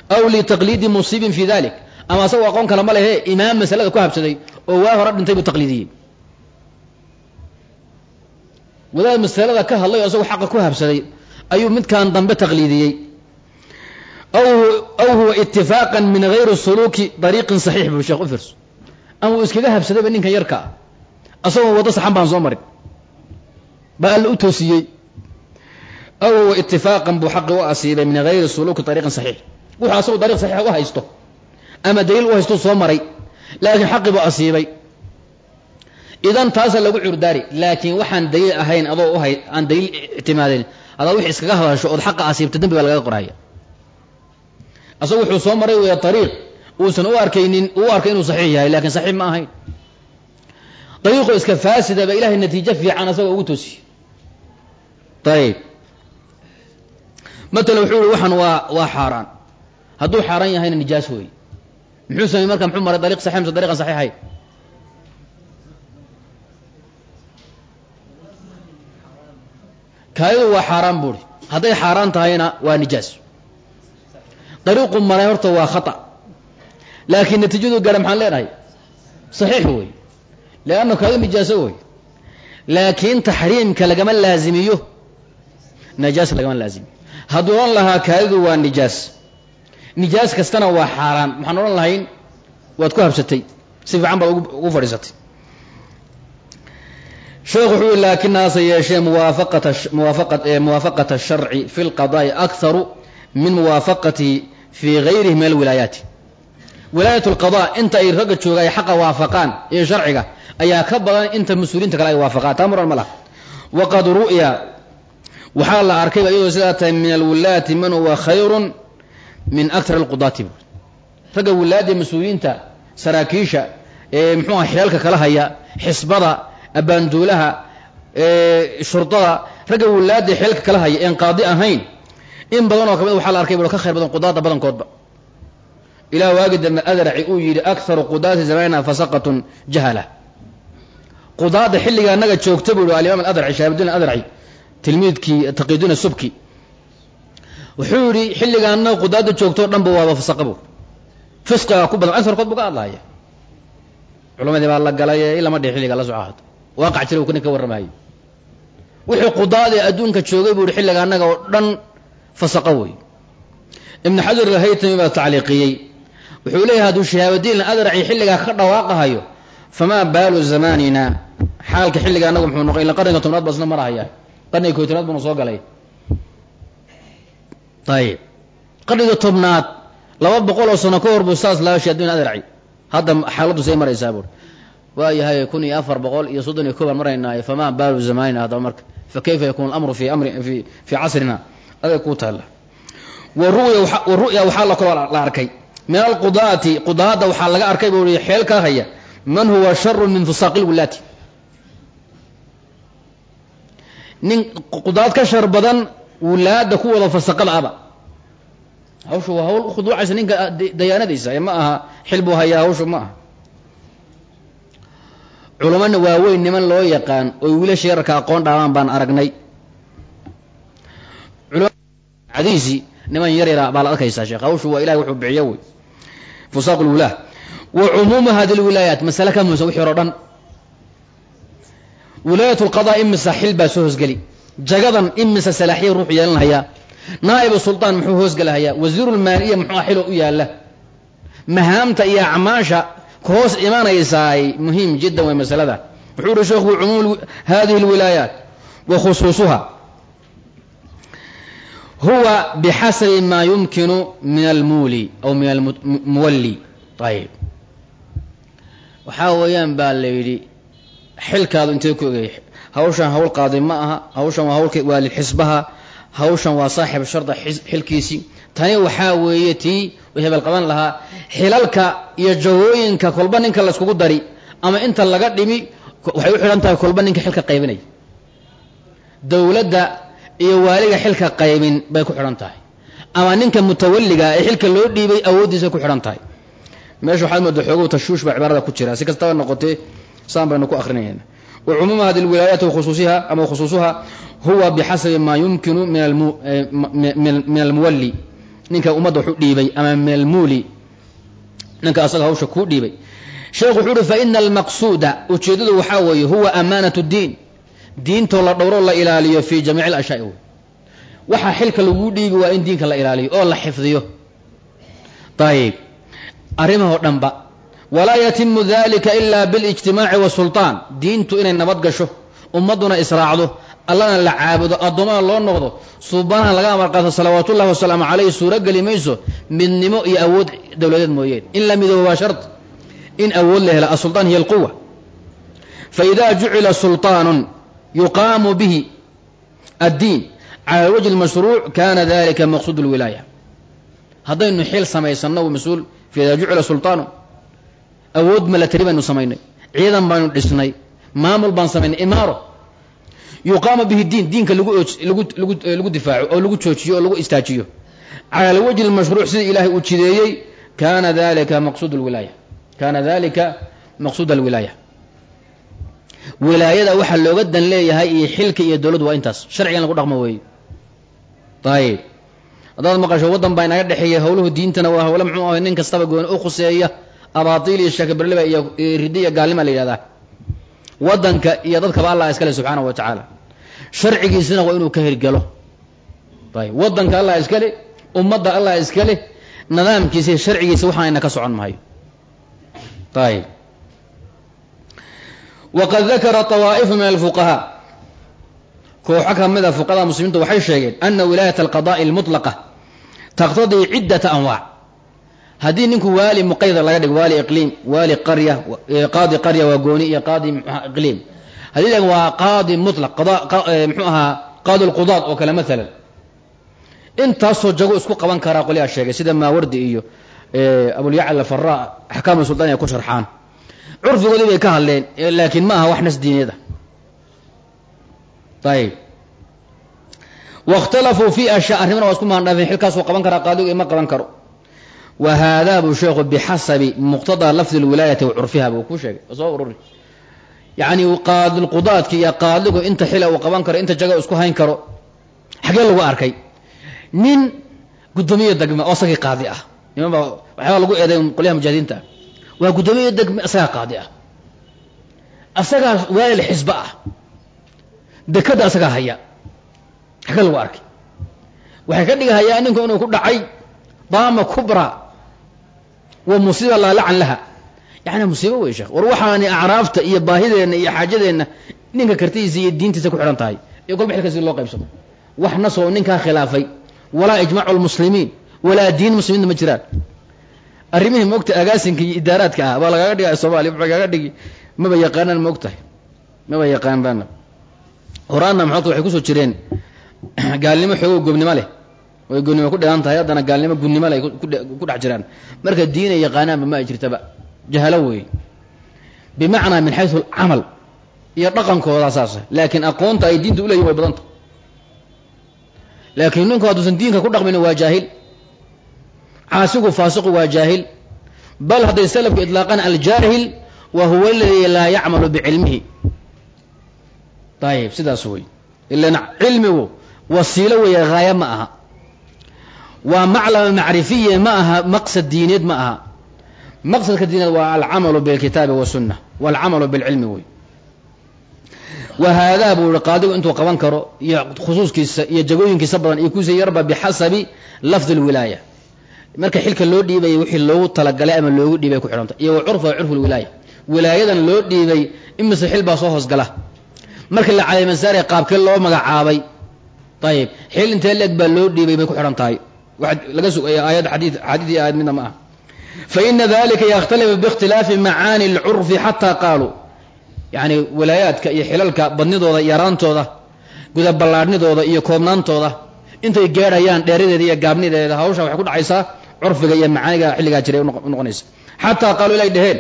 Aw litaqliidi musiibin fi dalik ama asagoo aqoon kale ma lehe imaam masalada ku habsaday oo waa hore dhintay buu taqliidiyey. Wadaad masalada ka hadlay oo asagoo xaqa ku habsaday ayuu midkan dambe taqliidiyey aw huwa itifaaqan min gayri suluuki dariiqin saxiix buu sheekh u firso ama uu iskaga habsadayba ninkan yarka ah asagoo waddo saxan baan soo marin baa alla u toosiyey aw huwa itifaaqan buu xaqi u asiibay min gayri suluuki dariiqin saxiix wuxuu asagoo dariiq saxiixa u haysto ama daliil u haysto soo maray laakiin xaqi buu asiibay idan taasa lagu curdaari laakiin waxaan daliil ahayn adoo aan iskaga hadasho ood xaqa asiibta dembi baa lagaga qorhaya asagu wuxuu soo maray weya ariiq uusan u arkaynin uu arkay inuu saxiix yahay laakiin saxiix ma ahayn. Dariiqoo iska faasida ba ilahay natiijo fiican asagoo ugu toosiye ayib matala wuxuu yihi waa waa xaaraan. Hadduu xaaraan yahayna nijaas wey muxuu samey marka muxuu maray dariiq saxix mise dariiqan saxiixayn kaayadu waa xaaraan buuri hadday xaaraan tahayna waa nijaas dariiqu maray horta waa khata. Laakiin natiijadu gaadha maxaan leenahay? Saxiix wey leanna kaadu nijaaso wey laakiin taxriimka lagama laazimiyo. Najaas lagama laazimiyo hadduu odhan lahaa kaadidu waa nijaas. Nijaas kastana waa xaaraan. Maxaan odhan lahayn waad ku habsatay. Si fiican baad ugu fadhiisatay. Sheekhu wuxuu yihi laakinaase yeeshee muwaafaqata muwaafaqat muwaafaqata fi lqadaa'i akharu min muwaafaqatihi fii gayrihi min alwilaayaati wilaayat lqada inta ay ragga jooga ay xaqa waafaqaan iyo sharciga ayaa ka badan inta mas'uuliinta kale ay waafaqaan taa ma laha waqad ru'ya waxaa la arkayba iyadoo sidaa tahay min alwilaayati man huwa khayrun min aktar alqudaati ragga wilaayadda mas'uuliyiinta saraakiisha ee muxuu aha xeelka kala haya xisbada abaanduulaha shurdada ragga wilaayadda xeelka kala haya een qaadi ahayn in badan oo ka mid waxaa la arkay ka khayr badan qudaada badankoodba. Ilah waagi dambe uu yidhi akharu qudaati zamanina fasaqatun jahala. Qudaada xilliga anaga joogta buu yihi alimaam adraci shahabudin adraci tilmiidkii taqiduna subki wuxuu yidhi xilliga anaga qudaada joogtoo dhanba waaba fasaqa bu fisqiga ku badan aarkood bu ka hadlahaya culamadii baa la galay ilama dhihi xilliga la soco waaqac jira uu nin ka warramayo wixii qudaada ee adduunka joogay buu yihi xilliga annaga oo dhan fasaqo ibn xajar alhaytami baa tacliiqiyey. Wuxuu leeyahay hadduu shihaabudiin adraci xilligaa ka dhawaaqahayo famaa baalu zamanina xaalka xilliga annagu muxuu noqon ila qarniga tobnaad baa isna marahaya qarniga koy tobnaad soo galay. Ayib qarniga tobnaad laba boqol oo sano ka hor buu saas laa shihaabudiin adraci hadda xaaladdu say maraysaa buuri waayahay kun iyo afar boqol iyo soddon iyo koobaan maraynaayo famaa baalu zamanina haddaba marka fa kayfa yakunu alamru fi amri fi casrina aday kuu taalla. Waru'ya waxaa la kaloo la arkay. Min alqudaati qudaada waxaa laga arkay buu i xeel ka haya. Man huwa sharu min fusaaqi lwilaati nin qudaad ka shar badan wulaada ku wada fasaqada aba. Hawshu waa hawl ukhuduucaysa ninka dayaanadiisa ma aha xil buu hayaa hawshu ma aha. Culamana waaweyn niman loo yaqaan oo wiilasha yararka aqoon dhaabaan baan aragnay adiisi niman yar yara baa la arkaysaa sheekh. Hawshu waa ilahay wuxuu bixiyo wey fusaaq lwulaah wa cumuumu hadi lwilaayaat masale ka muhiimsan wixii hore dhan. Wilaayat lqadaa imisa xil soo hoosgeli. Jagadan imisa salaaxiya ruux yeelanhayaa naa'ibu sultaan muxuu hoosgelahayaa. Wasiirulmaaliya muxuu xilo u yaalla. Mahaamta iyo acmaasha ka hoos muhiim jiddan way masalada. Wuxuu uhi sheekhu cumuum hadihi lwilaayaat wa khusuusuha huwa bixasabi maa yumkinu min almuuli aw min almuwalli ayib waxaa weeyaan baa la yidhi xilkaadu intee ku ogey hawshan hawl qaaday ma aha hawshan waa hawlka waa lilxisbaha hawshan waa saaxib sharda xilkiisii tani waxaa weeye tii hebel qaban lahaa xilalka iyo jawooyinka kolba ninka layskugu dari ama inta laga dhimi waxay u xidhan tahay kolba ninka xilka qaybinaya dowladda iyo waaliga xilka qaybin bay ku xidhan tahay. Ama ninka mutawalliga ee xilka loo dhiibay awooddiisa ku xidhan tahay. Meesha waxaad mooda xoogow tashuush baa cibaarada ku jira. Si kastaba noqotee saan baynu ku akrinayna wa hadi lwilaayati wakhusuusiha ama khusuusuha huwa bixasabi maa yumkinu min almuwalli. Ninka ummadda wax u dhiibay ama min almuuli. Ninka asaga hawsha kuu dhiibay. Sheekhu wuxuu uhi faina almaqsuuda ujeeddadu waxaa weeye huwa amaanat diin diintoo la dhowro la ilaaliyo fii jamiici alashyaai wey waxaa xilka laguu dhiibi waa in diinka la ilaaliyo oo la xifdiyo ayib arrimahoo dhanba walaa yatimu dalika ila bilijtimaaci wasulطaan diintu inay nabad gasho ummadduna israacdo allana la caabudo addoommada loo noqdo suubanaha laga amar qaato salawaat ullahi wasalaamu caleyh suuro geli mayso midnimo iyo awood dowladeed mooyeen in la midoobo waa shart in awood la hela asulطaan hiy alquwa faida jucila sulطaanu yuqaamu bihi addiin cala wajhi lmashruuc kana dalika maqsuud اlwilaaya haddaynu xil samaysanno mas'uul fi ida jucila sulطaanu awood milatari baynu samaynay ciidan baynu dhisnay maamul baan samaynay imaaro yuqaamu bihi diin diinka lagu difaaco oo lagu joojiyo oo lagu istaajiyo cala wajhi lmashruuc sida ilaahay uu jideeyey kana dalika maqsud wilaaya kana dalika maqsuud alwilaaya wilaayada waxaa looga dan leeyahay iyo xilka iyo dowladdu waa intaas. Sharciga in lagu dhaqmo weeye ayib haddaad maqasho waddan baa inaga dhexeeya howluhu diintana waa howle muxuu ahay nin kastaba gooni u khuseeya abaatiil iyo sheekaberliba iyo ridi iyo gaalnima la yidhahdaa waddanka iyo dadkaba allah iskale subxaanahu wa tacaala. Sharcigiisina waa inuu ka hirgelo ayib waddanka allah iskale ummadda allah iskale nidaamkiisa iyo sharcigiisa waxaanayna ka socon mahayo ayib waqad dakara طawaa'ifu min alfuqahaa kooxo ka mid a fuqahada muslimiinta waxay sheegeen ana wilaayat alqada'i almutlaqa taqtadii ciddata anwaac haddii ninku waali muqayda laga dhigo waali iqliim waali qarya qaadi qarya waa gooni iyo qaadi iqliim haddii la waa qaadi mutlaq muxuu ahaa qaadi lqudaad oo kale maalan intaasoo jago isku qaban karaa qolyaa sheegay sida maawardi iyo abulyacl alfara axkaam sultaan ay ku sharxaan curfigoodii bay ka hadleen laakiin ma aha wax nas diineeda. Ayib waاkhtalafuu fi ashya arrimana waa isku maandhaafeen xilkaasuu qaban karaa qaadigu ima qaban karo. Wa haadaa buu sheekhu bixasabi muqtadaa lafdi اlwilaayati wa buu ku sheegay soo ururi. Yacni qaadilqudaadki iyo qaadigu inta xila uu qaban karo inta jaga isku hayn karo xagee lagu arkay. Nin guddoomiye degme oo isagii qaadi ah. Niman baa lagu eeday qolyaha mujahidiinta ah waa guddoomiye degme isagaa qaadi ah. Asagaa waalil xisbe ah. Dekadda asagaa haya. Xagee lagu arkay waxay ka dhigahayaa ninku inuu ku dhacay daama kubra. Wa musiiba laa lacan laha. Yacni musiibo wey sheekh. War waxaani acraafta iyo baahideenna iyo xaajadeenna ninka kartidiisa iyo diintiisa ku xidhan tahay. Iyo kolba xilka si loo qaybsado. Wax nasoo ninkaa khilaafay. Walaa ijmaacu lmuslimiin walaa diin muslimiinta ma jiraan arrimihii moogta agaasinka iyo idaaraadka ah baa lagaaga dhiga soomaaliya wuxuu lagaaga dhigi maba yaqaanaan moogtahay. Maba yaqaan baana horaanna maxoogta waxay ku soo jireen (clears throat) gaalnimo xoogo gobnimo leh. Way gobnimo ku dheehan tahay haddana gaalnimo gunnimo leh ku dhex jiraan. Marka diinay yaqaanaanba ma ay jirtaba. Jahalo weeye bimacnaa min xaysu alcamal iyo dhaqankooda saasa laakiin aqoonta ay diinta uleeyihin way badanta. Laakiin ninku hadduusan diinka ku dhaqmin waa jaahil caasigu faasiqu waa jaahil. Bal hadday salafku idlaaqaan aljaahil wa huwa aladii laa yacmalu bicilmihi ayib sidaas wey ilan cilmigu wasiilo weeye haayo ma aha. Waa maclama macrifiye ma aha maqsad diineed ma aha. Maqsadka diineed waa alcamalu bilkitaabi wasunna walcamalu bilcilmi wey wa haadaa buu ihi qaadigu intuu qaban karo iyo khusuuskiisa iyo jagooyinkiisa badan iyo kuisa yarba bixasabi lafdi lwilaaya marka xilka loo dhiibaya wixii loogu talagalay ama loogu dhiibay ku xidhanta iyo wa curfa wa curfu lwilaaya wilaayadan loo dhiibay imise xil baa soo hoosgala marka la caleemasaare qaabkee loo magacaabay ayib xil intee leeg baa loo dhiibay bay ku xidhan tahay. Laga sugaya aayad xadii xadiidii aayad midna ma aha fa ina dalika yakhtalifu biikhtilaafi macaani اlcurfi xataa qaaluu yacni walaayaadka iyo xilalka badnidooda yaraantooda gudaballaadhnidooda iyo koobnaantooda intay gaadhayaan dheeradeeda iyo gaabnideeda hawsha waxay ku dhacaysaa curfiga iyo macaaniga xilligaa jiray unoqonaysa xataa qaaluu ilay dheheen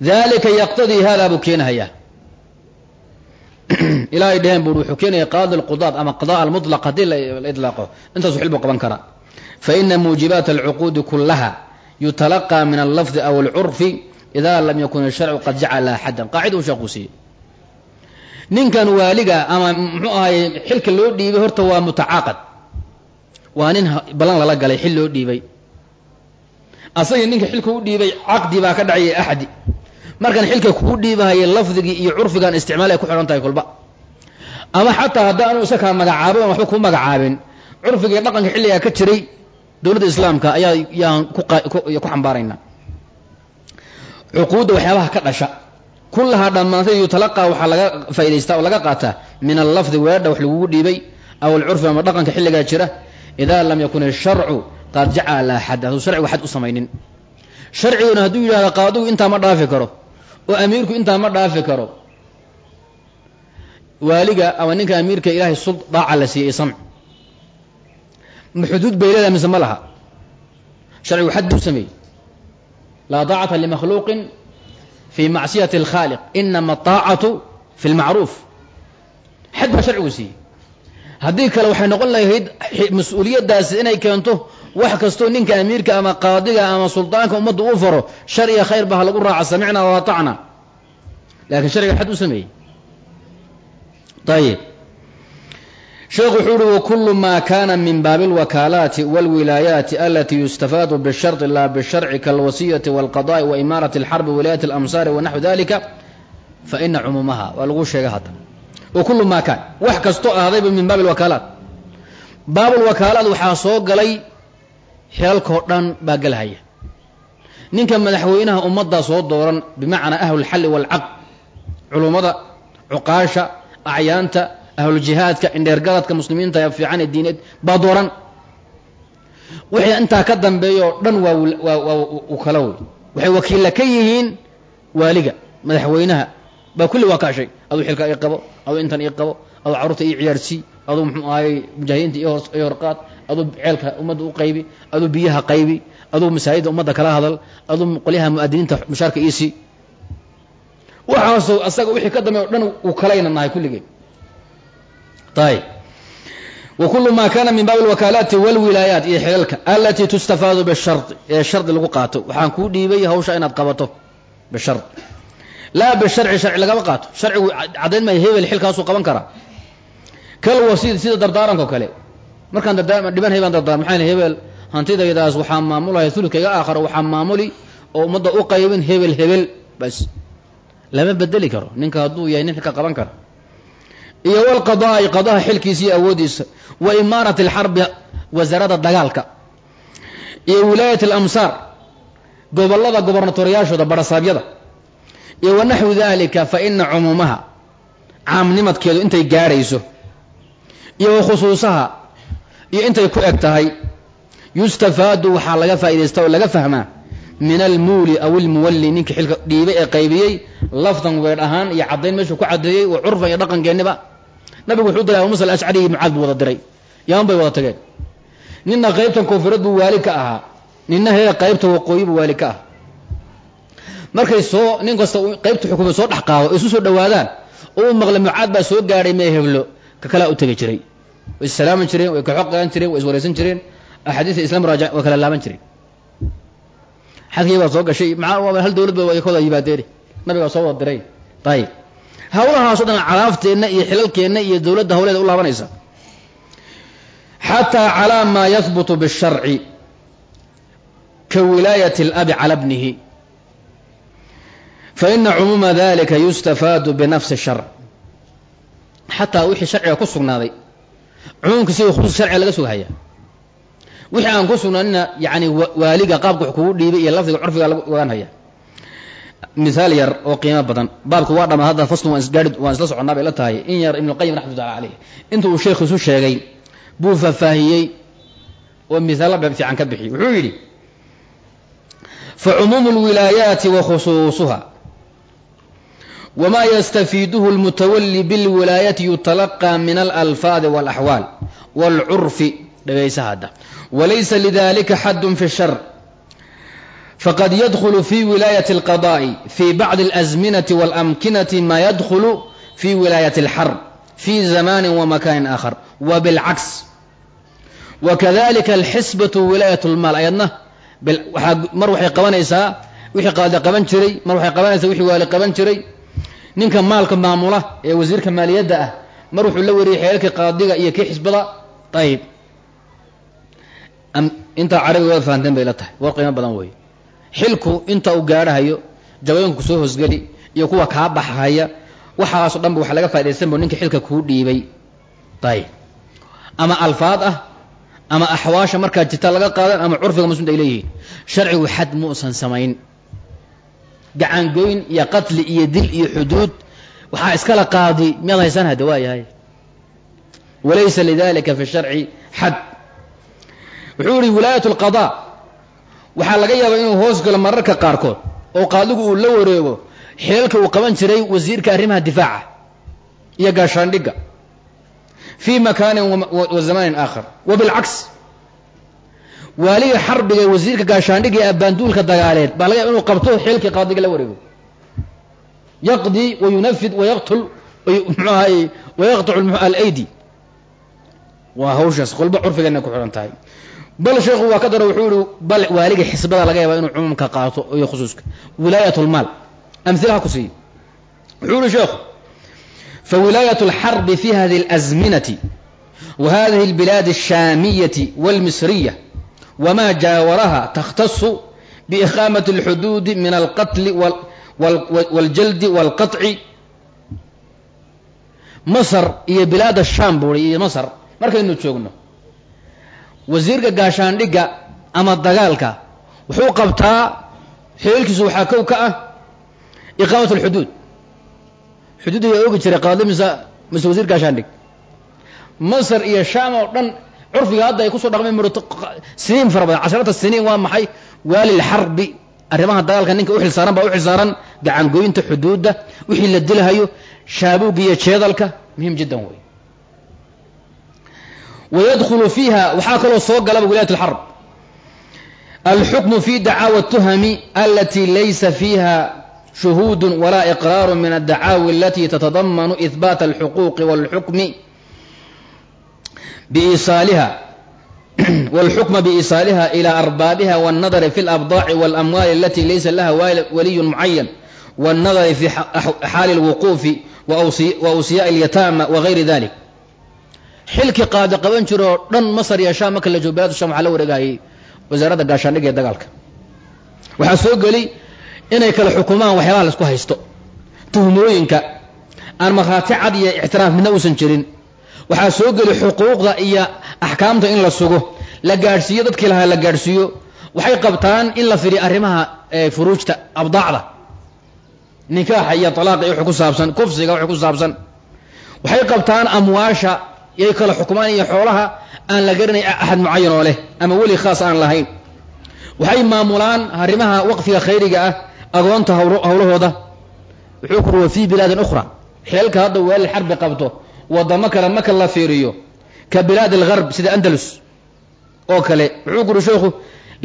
dalika yaqtadii haadaa buu keenahayaa (clears throat) ilaa ay dheheen bui wuxuu keenaya qaadi lqudaad ama qadaa almutlaq haddii la ilaaqo intaasu xil buu qaban karaa. Faina muujibaat alcuquudi kulaha yutalaqaa min allafdi aw alcurfi ida lam yakun isharcu qad jacala xaddan. Qaacida u sheekuu ninkan waaliga ama muxuu ahaye xilka loo dhiibay horta waa mutacaaqad waa nin ballan lala galay xil loo dhiibay. Asagii ninka xilka u dhiibay caqdi baa ka dhacaya axdi markan xilka kuu dhiibahaya lafdigii iyo curfigan isticmaal ay ku xidhan tahay kolba ama xataa hadda anu isakaa magacaabay oon waxba kuu magacaabin curfiga dhaqanka xilligaa ka jiray dowladda islaamka ayaa yaan ku xambaaraynaa cuquudda waxyaabaha ka dhasha. Kullahaa dhammaantay yutalaqaa waxaa laga faa'idaystaa oo laga qaataa min allafdi weedha wax lagugu dhiibay aw alcurfi ama dhaqanka xilligaa jira idaa lam yakun isharcu qad jacala xad hadduu sharcigu xad u samaynin sharciguna hadduu yidhahdo qaadigu intaa ma dhaafi karo oo amiirku intaa ma dhaafi karo waaliga ama ninka amiirka ilaahay sul daaca la siiyey samc xuduud bay leedahay mise ma laha sharcigu xad buu sameeyey laa daacata limakhluuqin fi macsiyati alkhaaliq inama aacatu fi lmacruuf xad baa sharcigu siiyey haddii kale waxay noqon lahayd mas'uuliyaddaasi inay keento wax kastoo ninka amiirka ama qaadiga ama suldaanka ummaddu u faro shar iyo khayr ba ha lagu raaca samicnaa wa atacna laakiin sharciga xad u sameeyey. Ayib sheekhu wuxuu uhi wakullu maa kaana min baabi alwakaalaati walwilaayaati alatii yustafaadu bishardi laa bisharci kaalwasiyati walqada'i wa alxarbi walaayati alamsaari wa naxwi dalika fa ina cumuumaha waa lagu sheega hadda wakulu ma kaan. Wax kastoo ahdayba min baab lwakaalaat waxaa soo galay xeelkao dhan baa gelhaya ninka madaxweynaha ummaddaa soo dooran bimacnaa ahlulxalli waalcaqd culummada cuqaasha acyaanta ahluljihaadka indheergaradka muslimiinta ee fiican ee diineed baa dooran. Wixii intaa ka dambeeya oo dhan waa waa kala wey. Waxay wakiilla ka yihiin waaliga madaxweynaha. Baa kulli waa kaashay aduu xilka ii qabo aduu intan ii qabo aduu carruurta ii ciyaarsii aduu muxuu mujaahidiinta ii horqaad aduu ceelka ummadda u qaybi aduu biyaha qaybi aduu masaajidda ummadda kala hadal aduu qolyaha mu'adiniinta mushaarka iisii waxaasoo asaga wixii ka dambeey o dhan uu kalayna nahay kulligeen. Ayb wa ma kana min baabi alwakaalaati walwilaayaat iyo xilalka alatii tustafaadu bishari ee shardi lagu qaato. Waxaan kuu dhiibay hawsha inaad qabato bishar laa bisharci sharci lagama qaato sharcigu caddayn maayo hebel xilkaasuu qaban karaa kal wasiid sida dardaaranka o kale markaan dardaarma dhiban hebaan dardaarm maxaa hebel hantidaydaas waxaa maamulaya uludkayga aakharo waxaa maamuli oo ummadda u qaybin hebel hebel bas lama bedeli karo ninka hadduu yahay nin xilka qaban kara iyo walqadaa'i qadaha xilkiisa iyo awoodiisa wa imaarati alxarbi wasaarada dagaalka iyo wilaayat alamsaar gobollada gobarnatoriyaashooda barasaabyada iyo wa naxwi dalika fa ina cumuumaha caamnimadkeedu intay gaadhayso iyo khusuusaha iyo intay ku eg tahay yustafaadu waxaa laga faa'iidaysta oo laga fahmaa min almuuli aw ilmuwalli ninkii xilka dhiibay ee qaybiyey lafdan weedh ahaan iyo caddayn meeshuu ku caddeeyey wa curfan iyo dhaqankeeniba nabigu wuxuu diray abu musa alashcari iyo mucaad buu wada diray yaman bay wada tageen. Ninna qaybtan koonfureed buu waali ka ahaa ninna hee qaybta waqooyi buu waali ka ah markay soo nin kasta qaybta xukumay soo dhex isu soo dhawaadaan oo u maqlay mucaad baa soo gaadhay mee heblo ka kalaa u tegi jiray. Way issalaaman jireen way ka xoqaan jireen way iswaraysan jireen. Axaadiista islam raaja way kala laaban jireen. Xadkii baa soo gashay maa hal dawlad ba way ka wada yimaadeeni nabigaa soo wada diray ayib hawlahaasoo dhan calaafteenna iyo xilalkeenna iyo dawladda hawleeda u laabanaysa. Xataa calaa maa yahbutu bisharci ka wilaayat alabi cala bnihi faina cumuuma dalika yustafaadu binafsi sharc xataa wixii sharciga ku sugnaaday cumuumka sida khusuus sharciga laga sugahaya wixii aan ku sugnaanina yani waaliga qaabka wax kugu dhiibay iyo lafdiga curfiga lagu ogaanhaya mihaal yar oo qiimo badan baabku waa dhama hadda fasl waan isgaai waan isla soconaa bay la tahay in yar ibnuqayim raxmat ullahi caleyh inta uu sheekh isu sheegay buu faahfaahiyey oo mihaalla fiican ka bixiyey wuxuu yidhi fa cumuumu lwilaayaati wa khusuusuha wma ystafiiduhu اlmutawali biاlwilaayati yutalaqى min alalfaadi wاlaxwaal wاlcurfi dhegaysa hadda walaysa lidalika xadun fi shar faqad yadkhulu fi wilaayat اlqadaءi fi bacdi اlأzminaةi wاlamkinati ma yadkhulu fi wilaayat اlxarb fi zamani wmakani aakhar wbاlcaks wakadalika alxisbaة wilaayat اlmaal ayadna mar waxay qabanaysaa wixii qaadi qaban jiray mar waxay qabanaysaa wixii waali qaban jiray ninka maalka maamula ee wasiirka maaliyadda ah mar wuxuu la wariyey xeelkii qaadiga iyo kii xisbada? Ayib intaa carabiga waad bay la tahay. War qiimo badan weeye. Xilku inta uu gaadhahayo jabayinku soo hosgeli iyo kuwa kaa baxhaya waxaasoo dhanba waxa laga faa'idaysanba ninka xilka kuu dhiibay. Ayib ama alfaad ah ama axwaasha markaa jirta laga qaadan ama curfiga muslimta ay leeyihiin. Sharcigu xad muusan samayn gacangoyn iyo qatli iyo dil iyo xuduud waxaa iskala qaadi miyaad haysaan hadda? Waa yahay. Walaysa lidalika fi sharci xad. Wuxuu yihi wilaayat اlqada waxaa laga yaabaa inuu hoos galo mararka qaarkood oo qaadigu uu la wareego xeelka uu qaban jiray wasiirka arrimaha difaaca iyo gaashaandhigga fi makaanin wa zamanin aakhar. Wa bilcaks waaliga xarbiga wasiirka gaashaandhigga ee abaanduulka dagaaleed baa laga yaba inuu qabto xeelkii qaadiga la wareego yaqdi wa yunafid wayaqtul mxuu ahay wayaqtacu alaydi waa hawshaas qolba curfigeena ku xidhan tahay bal sheekhu waa ka dara wuxuu yihi bal waaliga xisbada laga yaaba inuu cumuumka qaato iyo khusuuska wilaayat lmaal amhilaha ku siiyo wuxuu yihi sheekhu فولاية الحرب في هذه الأزمنة وهذه البلاد الشامية والمصرية وما جاورها تختص بإقامة الحدود من القتل والجلد والقطع مصر هي بلاد الشام بوري مصر markaynu joogno wasiirka gaashaandhigga ama dagaalka wuxuu qabtaa xeelkiisu waxaa kow ka ah iqaamat alxuduud xuduud ayaa oogi jiray qaadi mise mise wasiir gaashaandhig masar iyo shaam oo dhan curfiga hadda ay ku soo dhaqmeen siniin fara badan. Casharata siniin waa maxay? Waali lxarbi arrimaha dagaalka ninka uxil saaran baa uxil saaran. Gacangoynta xuduudda wixii la dilahayo shaabuugga iyo jeedalka muhiim jiddan wey wayadkhulu fiiha waxaa kaloo soo galaba wilayat alxarb alxukmu fi dacaawa tuhami alati laysa fiiha shuhuud walaa iqraaru min addacaawi alati tatadamanu ihbaat alxuquuqi walxukmi biisaaliha (clears throat) والحكم بإيصالها إلى أربابها والنظر في الأبضاع والأموال التي ليس لها ولي معين والنظر في حال الوقوف وأوصياء اليتامى وغير ذلك xilkii qaada qaban jiroo dhan masar iyo shaam marka la joogo biladu sham waxaa la wareegayay wasaaradda gaashaandhigga ee dagaalka waxaa soo geli inay kala xukumaan waxyaabaha laisku haysto tuhmooyinka aan markhaati cad iyo ictiraaf midna uusan jirin waxaa soo geli xuquuqda iyo axkaamta in la sugo. La gaadhsiiyo dadkii lahaa la gaadhsiiyo. Waxay qabtaan in la fidhiyo arrimaha furuujta abdaacda. Nikaaxa iyo talaaqa iyo wxu ku saabsan kufsiga wxu ku saabsan. Waxay qabtaan amwaasha yay kala xukumaan iyo xoolaha aan la garanay axad mucayan oo leh ama weli khaas aan lahayn. Waxay maamulaan arrimaha waqfiga khayriga ah agoonta howlahooda wuxuu kuri wa fii bilaadin ukhra. Xeelka hadda waali xarbi qabto wadamo kale marka la fiiriyo. Ka bilaad algarb sida andalus. Oo kale wuxuu kuri sheekhu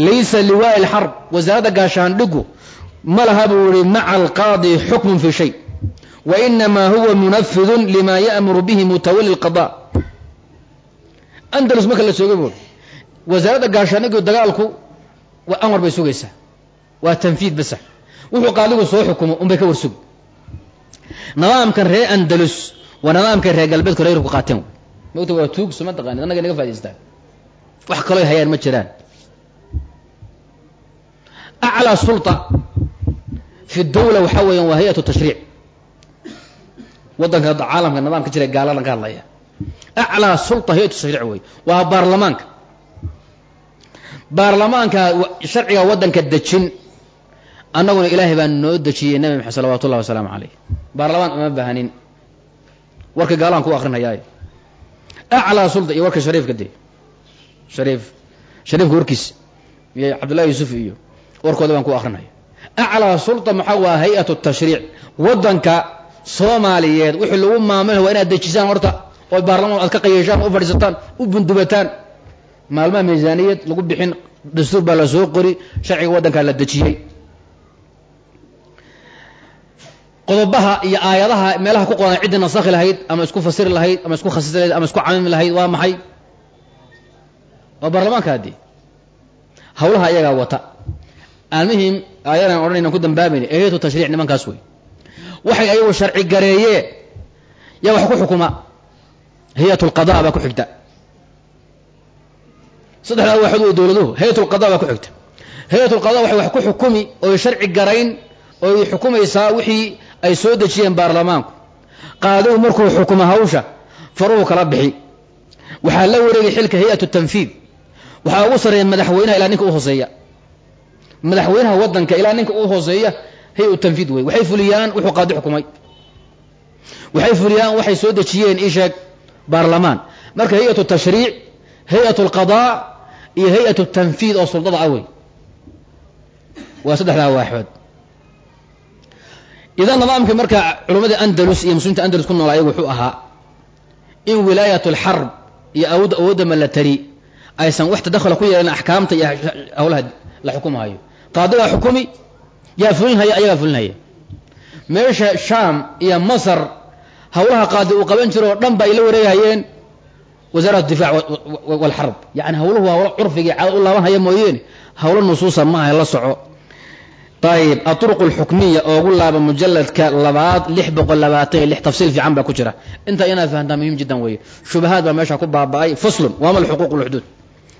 laysa liwaai lxarb wasaaradda gaashaandhigu ma laha buu yihi maca alqaadi xukmun fi shay. Wainamaa huwa munafidun lima ya'muru bihi mutawali lqada andalus marka la soogay buuri wasaaradda gaashaandhigu dagaalku amar bay sugaysaa waa tanfiid basa wuxuu qaadigu soo xukumo unbay ka warsug. Nidaamkan reer andalus waa nidaamkan reer galbeedku reerku qaateen. Mogta waa tuug suma taqaanid annaga naga faa'idaystaan wax kaloo hayaan ma jiraan. Aclaa sulta fi dawla waxaa weeyaan waa hay'at tashriic. Waddanka caalamka nidaamka jira gaaladan ka hadlaya. Aclaa sulta hay'at tashriic wey waa baarlamaanka. Baarlamaanka sharciga waddanka dejin annaguna ilaahay baa noo dejiyey nabi maxamed salawatu ullahi wasalaamu caleyh baarlamaan uma baahanin warka gaalaan ku akrinayaaye aclaa sulta iyo warka shariifka dee. Shariif shariifka warkiisa iyo cabdullahi yuusuf iyo warkooda baan ku akrinaya aclaa sulta maxaa waa hay'at tashriic. Waddanka soomaaliyeed wixii lagu maamulay waa inaad dejisaan horta oo baarlamaan aad ka qayeeshaan u fadhiisataan u bundubataan. Maalmaha miisaaniyad lagu bixin dastuur baa la soo qori sharciga waddankaa la dejiyey qodobaha iyo aayadaha meelaha ku qoran ciddii nasakhi lahayd ama isku fasiri lahayd ama isku khasisi lahayd ama isku camimi lahayd waa maxay? Waa baarlamaanka haddii. Hawlaha iyagaa wata. Almuhim aayadan odhanaynan ku dambaabayna eheetu tashriic nimankaas wey waxay ayagu sharci gareeyeen yaa wax ku xukuma. Hayat lqada baa ku xigta. Saddexdaa waaxood wey dowladuhu hayat lqada baa ku xigta. Hayat lqada waxay wax ku xukumi oy sharci garayn oy xukumaysaa wixii ay soo dejiyeen baarlamaanku. Qaadigu markuu xukumo hawsha faruhu kala bixi. Waxaa la wareegay xilka hay'at tanfiid. Waxaa ugu sarreeya madaxweynaha ilaa ninka u hooseeya. Madaxweynaha waddanka ilaa ninka u hooseeya hay'at tanfiid wey waxay fuliyaan wuxuu qaadi xukumay. Waxay fuliyaan waxay soo dejiyeen isheeg baarlamaan. Marka hay'at tashriic hay'at alqadaa iyo hay'at tanfiid oo suldada ah wey waa saddexdaa waaxood idan nidaamkii marka culammadii andalus iyo muslimiinta andalus ku nool ayagu wuxuu ahaa in wilaayat alxarb iyo awood awoodda malatari aysan wax tadakhula ku yeelan axkaamta iyo hawlaha la xukumahayo qaadi xukumi yaa fulinhaya ayagaa fulinhaya meesha shaam iyo masar hawlaha qaadi uu qaban jiro oo dhan ba la wareegahayeen wasaarat difac walxarb yani hawluhu hawlo curfigii caada u laabanhaya mooyeene hawlo nusuusa maaha la soco ayib aruq alxukmiya oogu laaba mujaladka labaad lix boqol labaatan iyo lix tafsiil fiican baa ku jira. Intaa inaad fahantaa muhiim jiddan weeye. Shubahaad baa meesha ku baaba'ay. Faslun waama alxuquuq lxuduud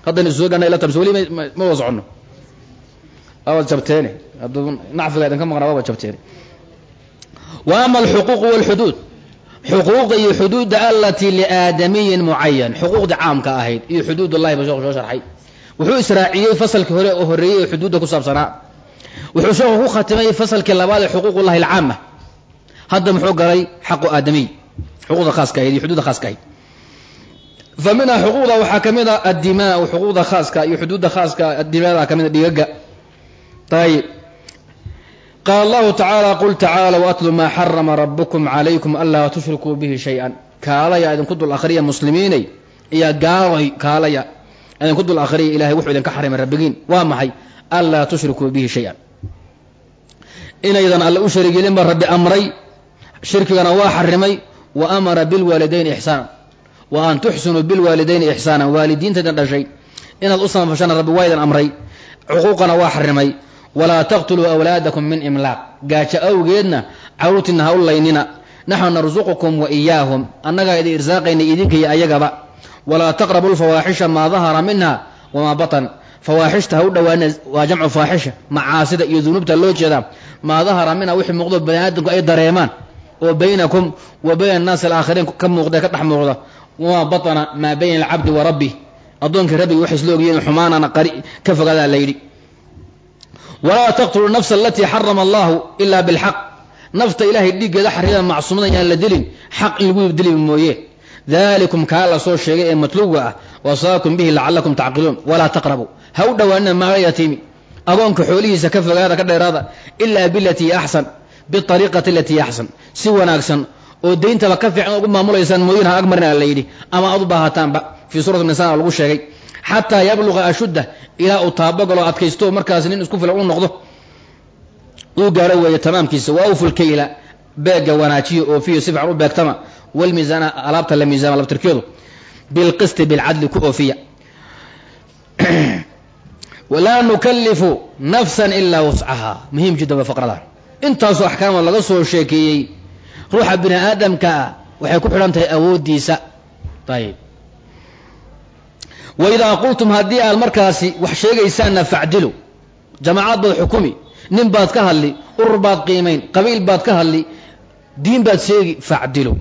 haddaynu soo gaana ila tabs weli ma wada soconno. Waabad jabteene nacfiga idinka maqnaa waabad jabteene wa ama alxuquuq walxuduud xuquuqda iyo xuduudda alatii liaadamiyin mucayan xuquuqdii caamka ahayd iyo xuduud ullahi ba sheekhu soo sharxay. Wuxuu israaciyey fasalkii hore oo saabsanaa wuxuu sheekhu ku khatimay fasalkii labaad ee xuquuq alcaama hadda muxuu galay xaqu aadamiy xuquuqda khaaska ahayd iyo xuduudda khaaska ahayd. Fa xuquuqda waxaa ka mid a addimaa xuquuqda khaaska iyo xuduudda khaaska addimaada ka mid a dhigaga ayib qaala allahu tacaala qul tacaala waatlu maa xarama rabukum calaykum anlaa tushrikuu bihi shay-an. Kaalaya idinku dul akhriya muslimiinay iyo gaalay kaalaya idinku dul akhriya ilahay wuxuu idinka xarimay rabbigiin. Waa maxay? Anlaa tushrikuu bihi shay-an inaydan alle u sharigelin ba rabbi amray shirkigana waa xarimay wa amara bilwaalidayni ixsaana wa an tuxsinuu bilwaalidayni ixsaana waalidiintaydan dhashay inaad u samafashana rabbi waa idin amray cuquuqana waa xarimay walaa taqtuluu awlaadakum min imlaaq gaajo awgeedna carruurtiina ha u laynina naxnu narsuqukum wa iyaahum annagaa idin irsaaqayna idinka iyo ayagaba walaa taqrabu lfawaaxisha maa dahara minha wamaa batan fawaaxishta ha u dhowaana waa jamcu faaxisha macaasida iyo dunuubta loo jeedaa maa dahara minha wixii muuqdo bani aadamku ay dareemaan. Oo baynakum wa bayna annaasi alaakhiriin ka muuqda ka dhex muuqda. Wamaa batana maa bayna alcabdi wa rabbih addoonkii rabbiga waxay isla ogyihiin xumaanana qari ka fogaadaa la yidhi. Walaa taqtuluu nafsa alatii xarama allahu ila bilxaq nafta ilahay dhiiggeeda xarima macsuumadan yaan la dilin xaq lagu dili mooye. Dalikum kaa soo sheegay ee matluga ah. Wasaakum bihi lacalakum tacqiluun. Walaa taqrabuu ha u dhowaanina maala agoonka xoolihiisa ka fogaada ka dheeraada ilaa bilatii axsan biariiqati alatii axsan si wanaagsan oo deyntaba ka fiican ugu maamulaysaan mooyin ha agmarina la yidhi ama aad u baahataanba fii suurati nisa lagu sheegay xataa yabluqa ashudda ilaa uu taabagalo adkaysto markaas nin isku filan u noqdo. Uu gaaro weeye tamaamkiisa waa ufulkayla beega wanaajiyo oofiyo si fiican u beegtama walmiisaana alaabta la miisaama labtirkeedu bilqisti bilcadli ku oofiya (clears throat) walaa nukalifu nafsan ilaa wuscahaa muhiim jiddan waa faqradan intaasoo axkaama laga soo sheekeeyey ruuxa bini aadamka ah waxay ku xidhan tahay awooddiisa. Ayib wa idaa qultum haddii aad markaasi wax sheegaysaanna facdilu jamaacad baad xukumi nin baad ka hadli urur baad qiimayn qabiil baad ka hadli diin sheegi facdilu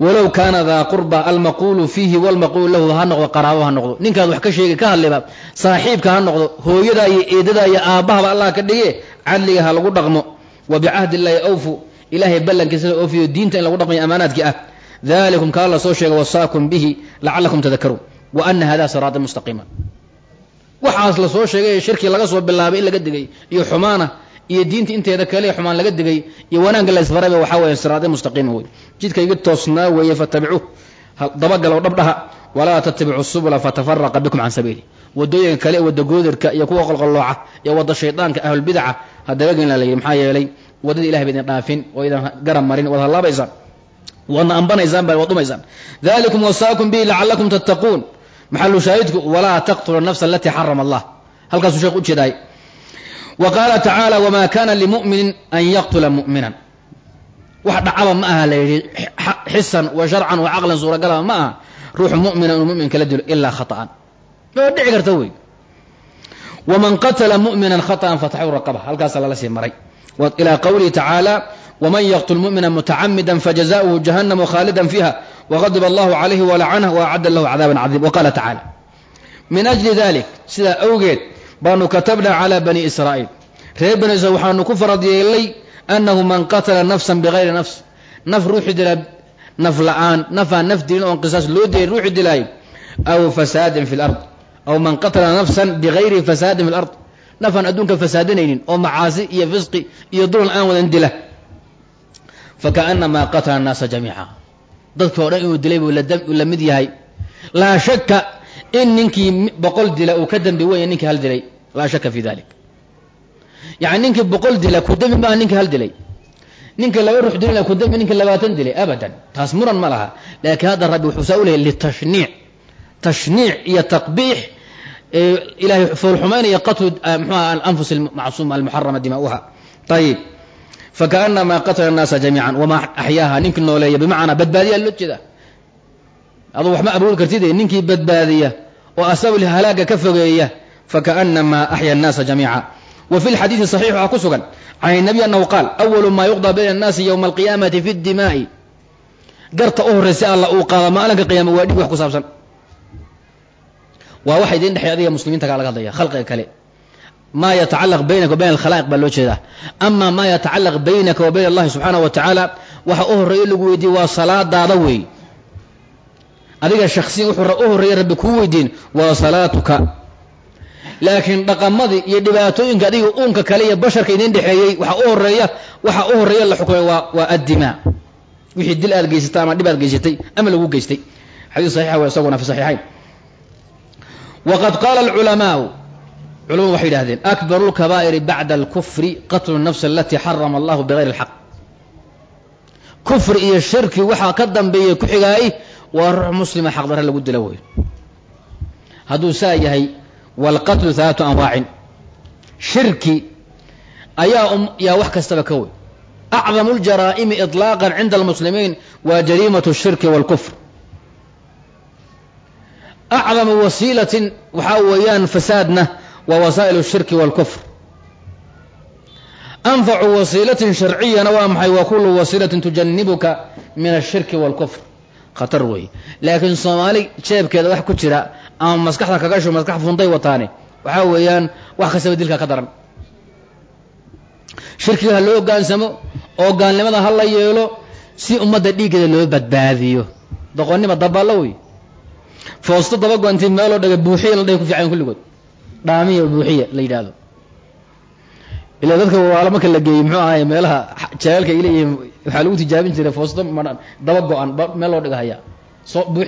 walow kaana daa qurba almaquulu fiihi walmaquulu lahu ha noqdo qaraabo ha noqdo. Ninkaad wax ka sheegi ka hadliba saaxiibka ha noqdo hooyadaa iyo eedadaa iyo aabbahaba allah ka dhige cadliga ha lagu dhaqmo. Wa bicahdi illaahi awfu ilahay ballankiisa la oofiyo diinta in lagu dhaqmayo amaanaadkii ah. Dalikum kaa la soo sheega wasaakum bihi lacalakum tadakaruun wa ana hada siraata mustaqiima waxaas la soo sheegay shirki laga soo bilaabay in laga digay iyo xumaana iyo diinta inteeda kale xumaan laga digay iyo wanaagga la isbarayba waxaa weeye siraade mustaqiima wey jidka iga toosnaa weeye fatabicuuh dabagalo dhabdhaha walaa tattabicu subula fatafaraqa bikum can sabiili. Wadooyinka kale wadda goodirka iyo kuwa qolqolooca iyo wadda shaydaanka ahlulbidaca hadabageena la yidhi maxaa yeelay waddada ilahay ba dhaafin oo idan garab marin waad hallaabaysaan waadna ambanaysaan ba waad dalikum wasaakum bihi lacalakum tattaquun. Maxalu shaahidku walaa taqtulu nafsa alatii xarama allah. Halkaasuu sheekh ujeedaay wa qaala tacaala wamaa kana limuminin an yaqtula mu'minan wax dhacaba ma aha la yidhi xisan wa sharcan wa caqlan suuragalaba ma aha ruuxu mumina inuu mumin kala dilo ilaa khaطa'an oo dhici karta wey waman qatla mu'mina khaطأan fataxu raqaba halkaasa lala sii maray ilى qwlihi tacaalى wman yqtl mumina mutacamida fajaزaؤuhu jahanam khaalida fiiha wغadib allahu عalayhi walacnah وacadda lahu cadaaba cadiim wqala tacaalى min أjli dalik sidaa awgeed baanu katabna calى bani israa'iil. Ree bani israil waxaanu ku farad yeelay annahu man qatala nafsan bikayri nafs naf ruuxi dila naf la'aan nafaa naf dilin oon qisaas loo dilay ruuxi dilaayo aw fasaadin fi lard aw man qatala nafsan bikayri fasaadin fi lard nafaan adduunka fasaadinaynin oo macaasi iyo fisqi iyo dulan aan wadan dila. Fakaanamaa qatala annaasa jamiica. Dadkii o dhan inuu dilay buu la mid yahay. Laa shaka in ninkii boqol dila uu ka dembi weynay ninkii hal dilay. Laa shaka fii dalik yani ninkii boqol dila ku dembi maaha ninki hal dilay. Ninka laba rux dilin ku dembi ninka labaatan dilay abadan. Taas muran ma laha. Laakiin hadda rabbi wuxuu saa ulehay litashniic. Tashniic iyo taqbiix ilahay foolxumaynaya qatlu mxuaha alanfus almacsuuma almuxarama dimauha ayib fakaanamaa qatala الnaasa jamiica wama axyaaha ninkii nooleeya bimacnaa badbaadiyaa loo jeeda aduu waxma abuuri kartid ninkii badbaadiya oo asabab halaaga ka fogeeya fakaأnamaa axya الnaasa jamiica wa fi lxadiidi صaxiix waxaa ku sugan can الnabiy anahu qaal أwalu ma yuqضى bayna الnaasi ywma alqiyaamati fi اdimaa'i garta u horraysa alla uu qaada maalinka qiyama waa dhig wax ku saabsan waa waxa idin dhexey adiga muslimiinta kaa laga hadlaya khalqiga kale ma yatacalaq baynaka wa bayn alkhalaa'iq baa loo jeedaa ama ma yatacalaq baynaka wa bayn allahi subxaanahu wa tacaala waxa u horreeya lagu weydiiye waa salaadaada weey adiga shaksiyan wuxuu u horreeya rabbi kuu weydiin waa salaatuka. Laakiin dhaqamadii iyo dhibaatooyinka adiga uunka kale iyo basharka idin dhexeeyey waxa u horreeya waxa u horreeya la xukumay waa waa addimaa wixii dil aad geysatay ama dhib aad geysatay ama lagu geystay. Xadiis saxiixa waa isaguna fi saxiixayn. Wqad qaala alculamaau culamadu waxay yidhahdeen akbaru lkabaa'iri bacda alkufri qatlu nafsi alatii xarama allahu bigayri اlxaq kufri iyo shirki waxaa ka dambeeyey ku xigaay waa ruux muslima xaqdarre lagu dilo wey hadduu saa yahay waalqatlu halaatu anwaacin shirki ayaa yaa wax kastaba ka wey acdamu اljaraa'imi iطlaaqan cinda almuslimiin waa jariimat الshirki wاlkufr acdamu wasiilatin waxaa weeyaan fasaadna waa wasaa'il الshirki wاlkufr anfacu wasiilatin sharciyana waa maxay waa kulu wasiilatin tujanibuka min الshirki wاlkufr khatar weeye laakiin soomaali jeebkeeda wax ku jira ama maskaxda kaga shu maskax funday wataane waxaa weeyaan wax kastaba dilka ka daran. Shirkiga ha loo hogaansamo oo gaalnimada ha la yeelo si ummadda dhiiggeeda loo badbaadiyo. Doqonnima dabaallo wey. Foosto daba goantii meeloo dhaga buuxiya la dhahay ku fiican kulligood dhaamiya buuxiya la yidhaahdo ilaa dadka waala marka la geeyey muxuu ahay meelaha jeelka ay leeyihiin waxaa lagu tijaabin jiray foosto madhan daba go-an meel loo dhiga soo buux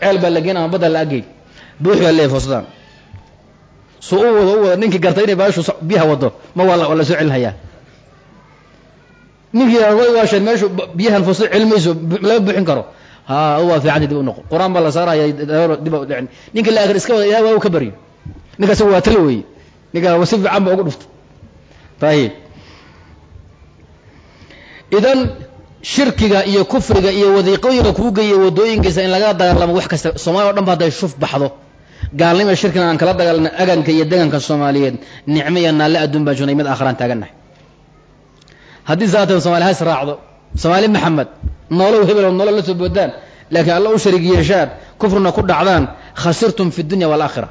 ceel baa la geen ama la agey buux baa leeyahy foostadan su u wado wado ninkii gartay inay baashu biyaha wado ma waa waa soo celin hayaa. Ninkii waasheen meeshu biyahan foosto celmayso lama buuxin karo. Ha waa fiicanta dib u noqo. Qur'aan baa la saaraya dib dhicin ninka la akri iska wada ilaah waa u ka baryo ninkaas waa talo weeye. Ninka si ugu dhuftay ayib idan shirkiga iyo kufriga iyo wadiiqooyinka kuu geeya wadooyinkiisa in laga dagaalamo wax kasta soomaliya o dhan ba hadday shuf baxdo gaalnima shirkina aan kala dagaalna aganka iyo deganka soomaaliyeed nicmo iyo naalle adduun baan jognay mid aakhraan taagannahay haddii saatan somaali has raacdo soomaali maxamed noolow hebel oo nolol la soo boodaan laakiin alla u sharig yeeshaan kufrina ku dhacdaan khasirtum fi dunya waalaakhira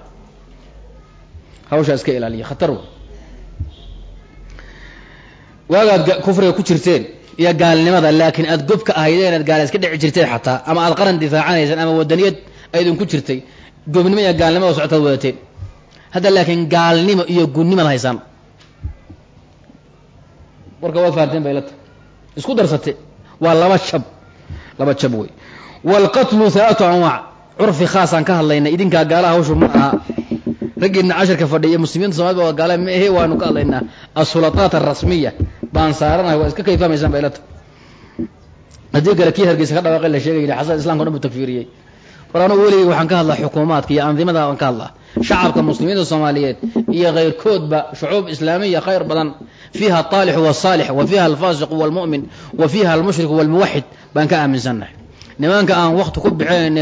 hawshaa iska ilaaliya khatar wey waagaad kufriga ku jirteen iyo gaalnimada laakiin aad gobka ahaydeen aad gaala iska dhici jirteen xataa ama aad qaran difaacanaysaan ama wadaniyad aydinku jirtay gobnimo iyo gaalnimada socotaad wadateen. Hadda laakiin gaalnimo iyo gunnimad haysaan. Warka waad fahanteen bay la tahay. Isku darsate waa laba jab laba jab wey. Waalqatlu halaatu anwaac. Curfi khaasaan ka hadlaynay idinkaa gaalaha hawshu ma aha. Raggiina casharka fadhiya muslimiinta somalida waa gaala ma ahe waanu ka hadlaynaa. Asulataat arasmiya baan saaranahay waa iska kayfahmaysaan bay la tahay. Haddii kale kii hargeysa ka dhawaaqay la sheegay xasan islamka dhan bu takfiiriyey. War weligay waxaan ka hadlaa xukuumaadka iyo andimada baan ka hadlaa. Shacabka muslimiinta soomaaliyeed iyo kayrkoodba shucuub islaamiya khayr badan. Fiiha alaalixu waalsaalix wa fiiha alfaasiqu waalmu'min wa fiiha almushriku waalmuwaxid baan ka aaminsannahay nimanka aan wakti ku bixinayn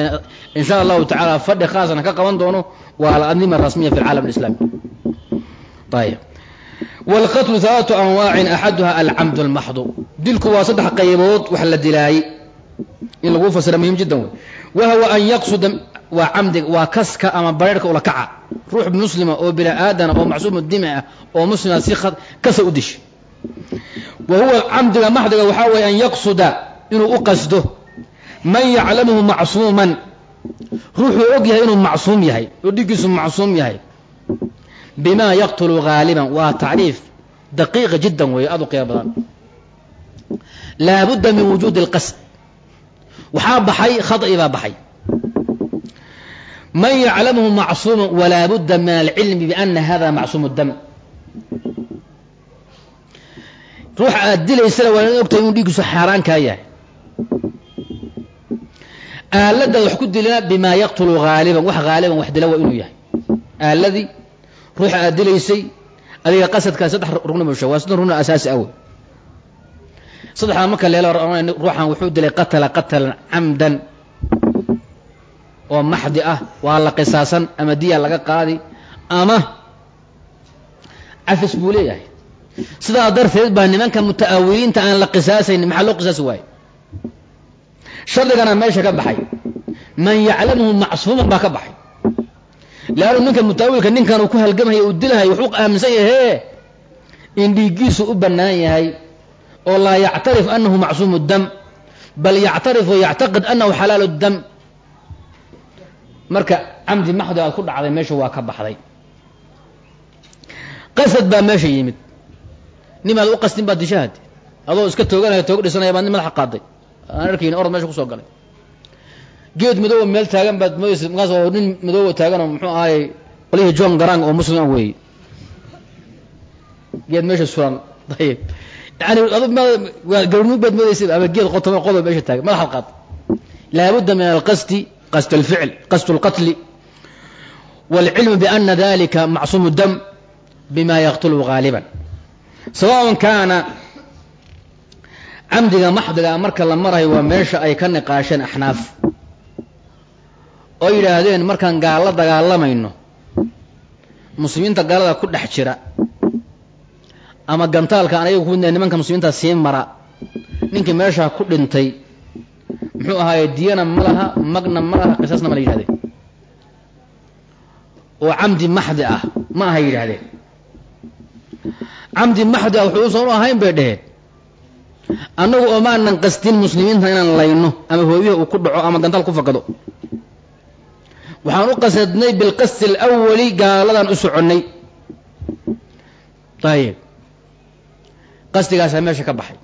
in sha allahu tacaala fadhi khaasna ka qaban doono waa alandima arasmiya fi alcaalam alislami ayib wاlqatlu ثalaثu anwaacin axaduha alcamd اlmaxdu dilku waa saddex qaybood wax la dilaayey in lagu fasira muhim jiddan wey wahuwa an yaqsuda waa camdiga waa kaska ama bareerhka ula kaca ruux muslima oo bini aadana oo macsuumu dimi ah oo muslima si kasa u dish wa huwa camdiga maxdiga waxaa weeye an yaqsuda inuu u qasdo man yaclamuhu macsuuman ruuxuu og yahay inuu macsuum yahay oo dhigiisu macsuum yahay bima yaqtulu gaaliban waa tacriif daqiiqa jiddan weeye aad u qiimo badan laabudda min wujuudi اlqasd waxaa baxay khaط'i baa baxay man yaclamuhu macsuuma walaa budda min alcilmi biana hada macsuum dam ruuxa aad dilaysana waa inaad ogtahay inuu dhiigiisu xaaraan kaa yahay aaladaad wax ku dilina bimaa yaqtulu haaliban wax haaliban wax dila waa inuu yahay aaladii ruuxa aad dilaysay adiga qasadkaa saddex rugni busha waa saddex rugni asaasi awoy saddexdaa marka leelo ruuxan wuxuu dilay qatala qatalan camdan oo maxdi ah waa la qisaasan ama diya laga qaadi ama cafis buu leeyahay. Sidaa darteed baa nimanka muta'awiliinta aan la qisaasaynin maxaa loo qisaasi waaye? Shardigana meesha ka baxay. Man yaclamuhu macsuuman baa ka baxay leannu ninka mutaawilka ninkan uu ku halgamaya uu dilahay wuxuu aaminsan yahe in dhiiggiisu u bannaan yahay oo laa yactarif anahu macsuumu dam bal yactarif wa yactaqid anahu xalaalu dam. Marka camdi maxdi aad ku dhacday meesha waa ka baxday. Qasad baa meesha yimid. Nimaad u qastin baad dishaad adoo iska tooganaya toog dhisanaya baad nin madaxa qaaday. Aan arkayni orod meesha ku soo galay geed madooba meel taagan baad mooyeysa markaas oo nin madooba taaganoo muxuu ahaayey qolihii john garang oo muslim ah weeye geed meesha suran ayib yani gabarnuug baad moodeysa ama geed qotoma qodob meesha taagan madax alqaad laabudda min alqasdi qasd alficl qasd alqatli. Wاlcilmu bana dalika macsuumu dam bima yaqtulu gaaliban sawaءn kaana camdiga maxdiga marka la marayo waa meesha ay ka niqaasheen axnaaf oo yidhaahdeen markaan gaalo dagaalamayno. Muslimiinta gaalada ku dhex jira. Ama gantaalka aan ayaga ku nimanka muslimiinta sii mara. Ninkii meeshaa ku dhintay. Muxuu ahaaye diyana ma laha magna ma laha qisaasna ma la yidhahdeen oo camdi maxdi ah ma aha yidhaahdeen. Camdi maxdi ah wuxuu usan u ahayn bay dheheen annagu oo maanan qastin muslimiinta inaan layno ama hoobiha uu ku dhaco ama gantaal ku fakado waxaan u qasadnay bilqasdi alawali gaaladan u soconnay. Ayib qasdigaasaa meesha ka baxay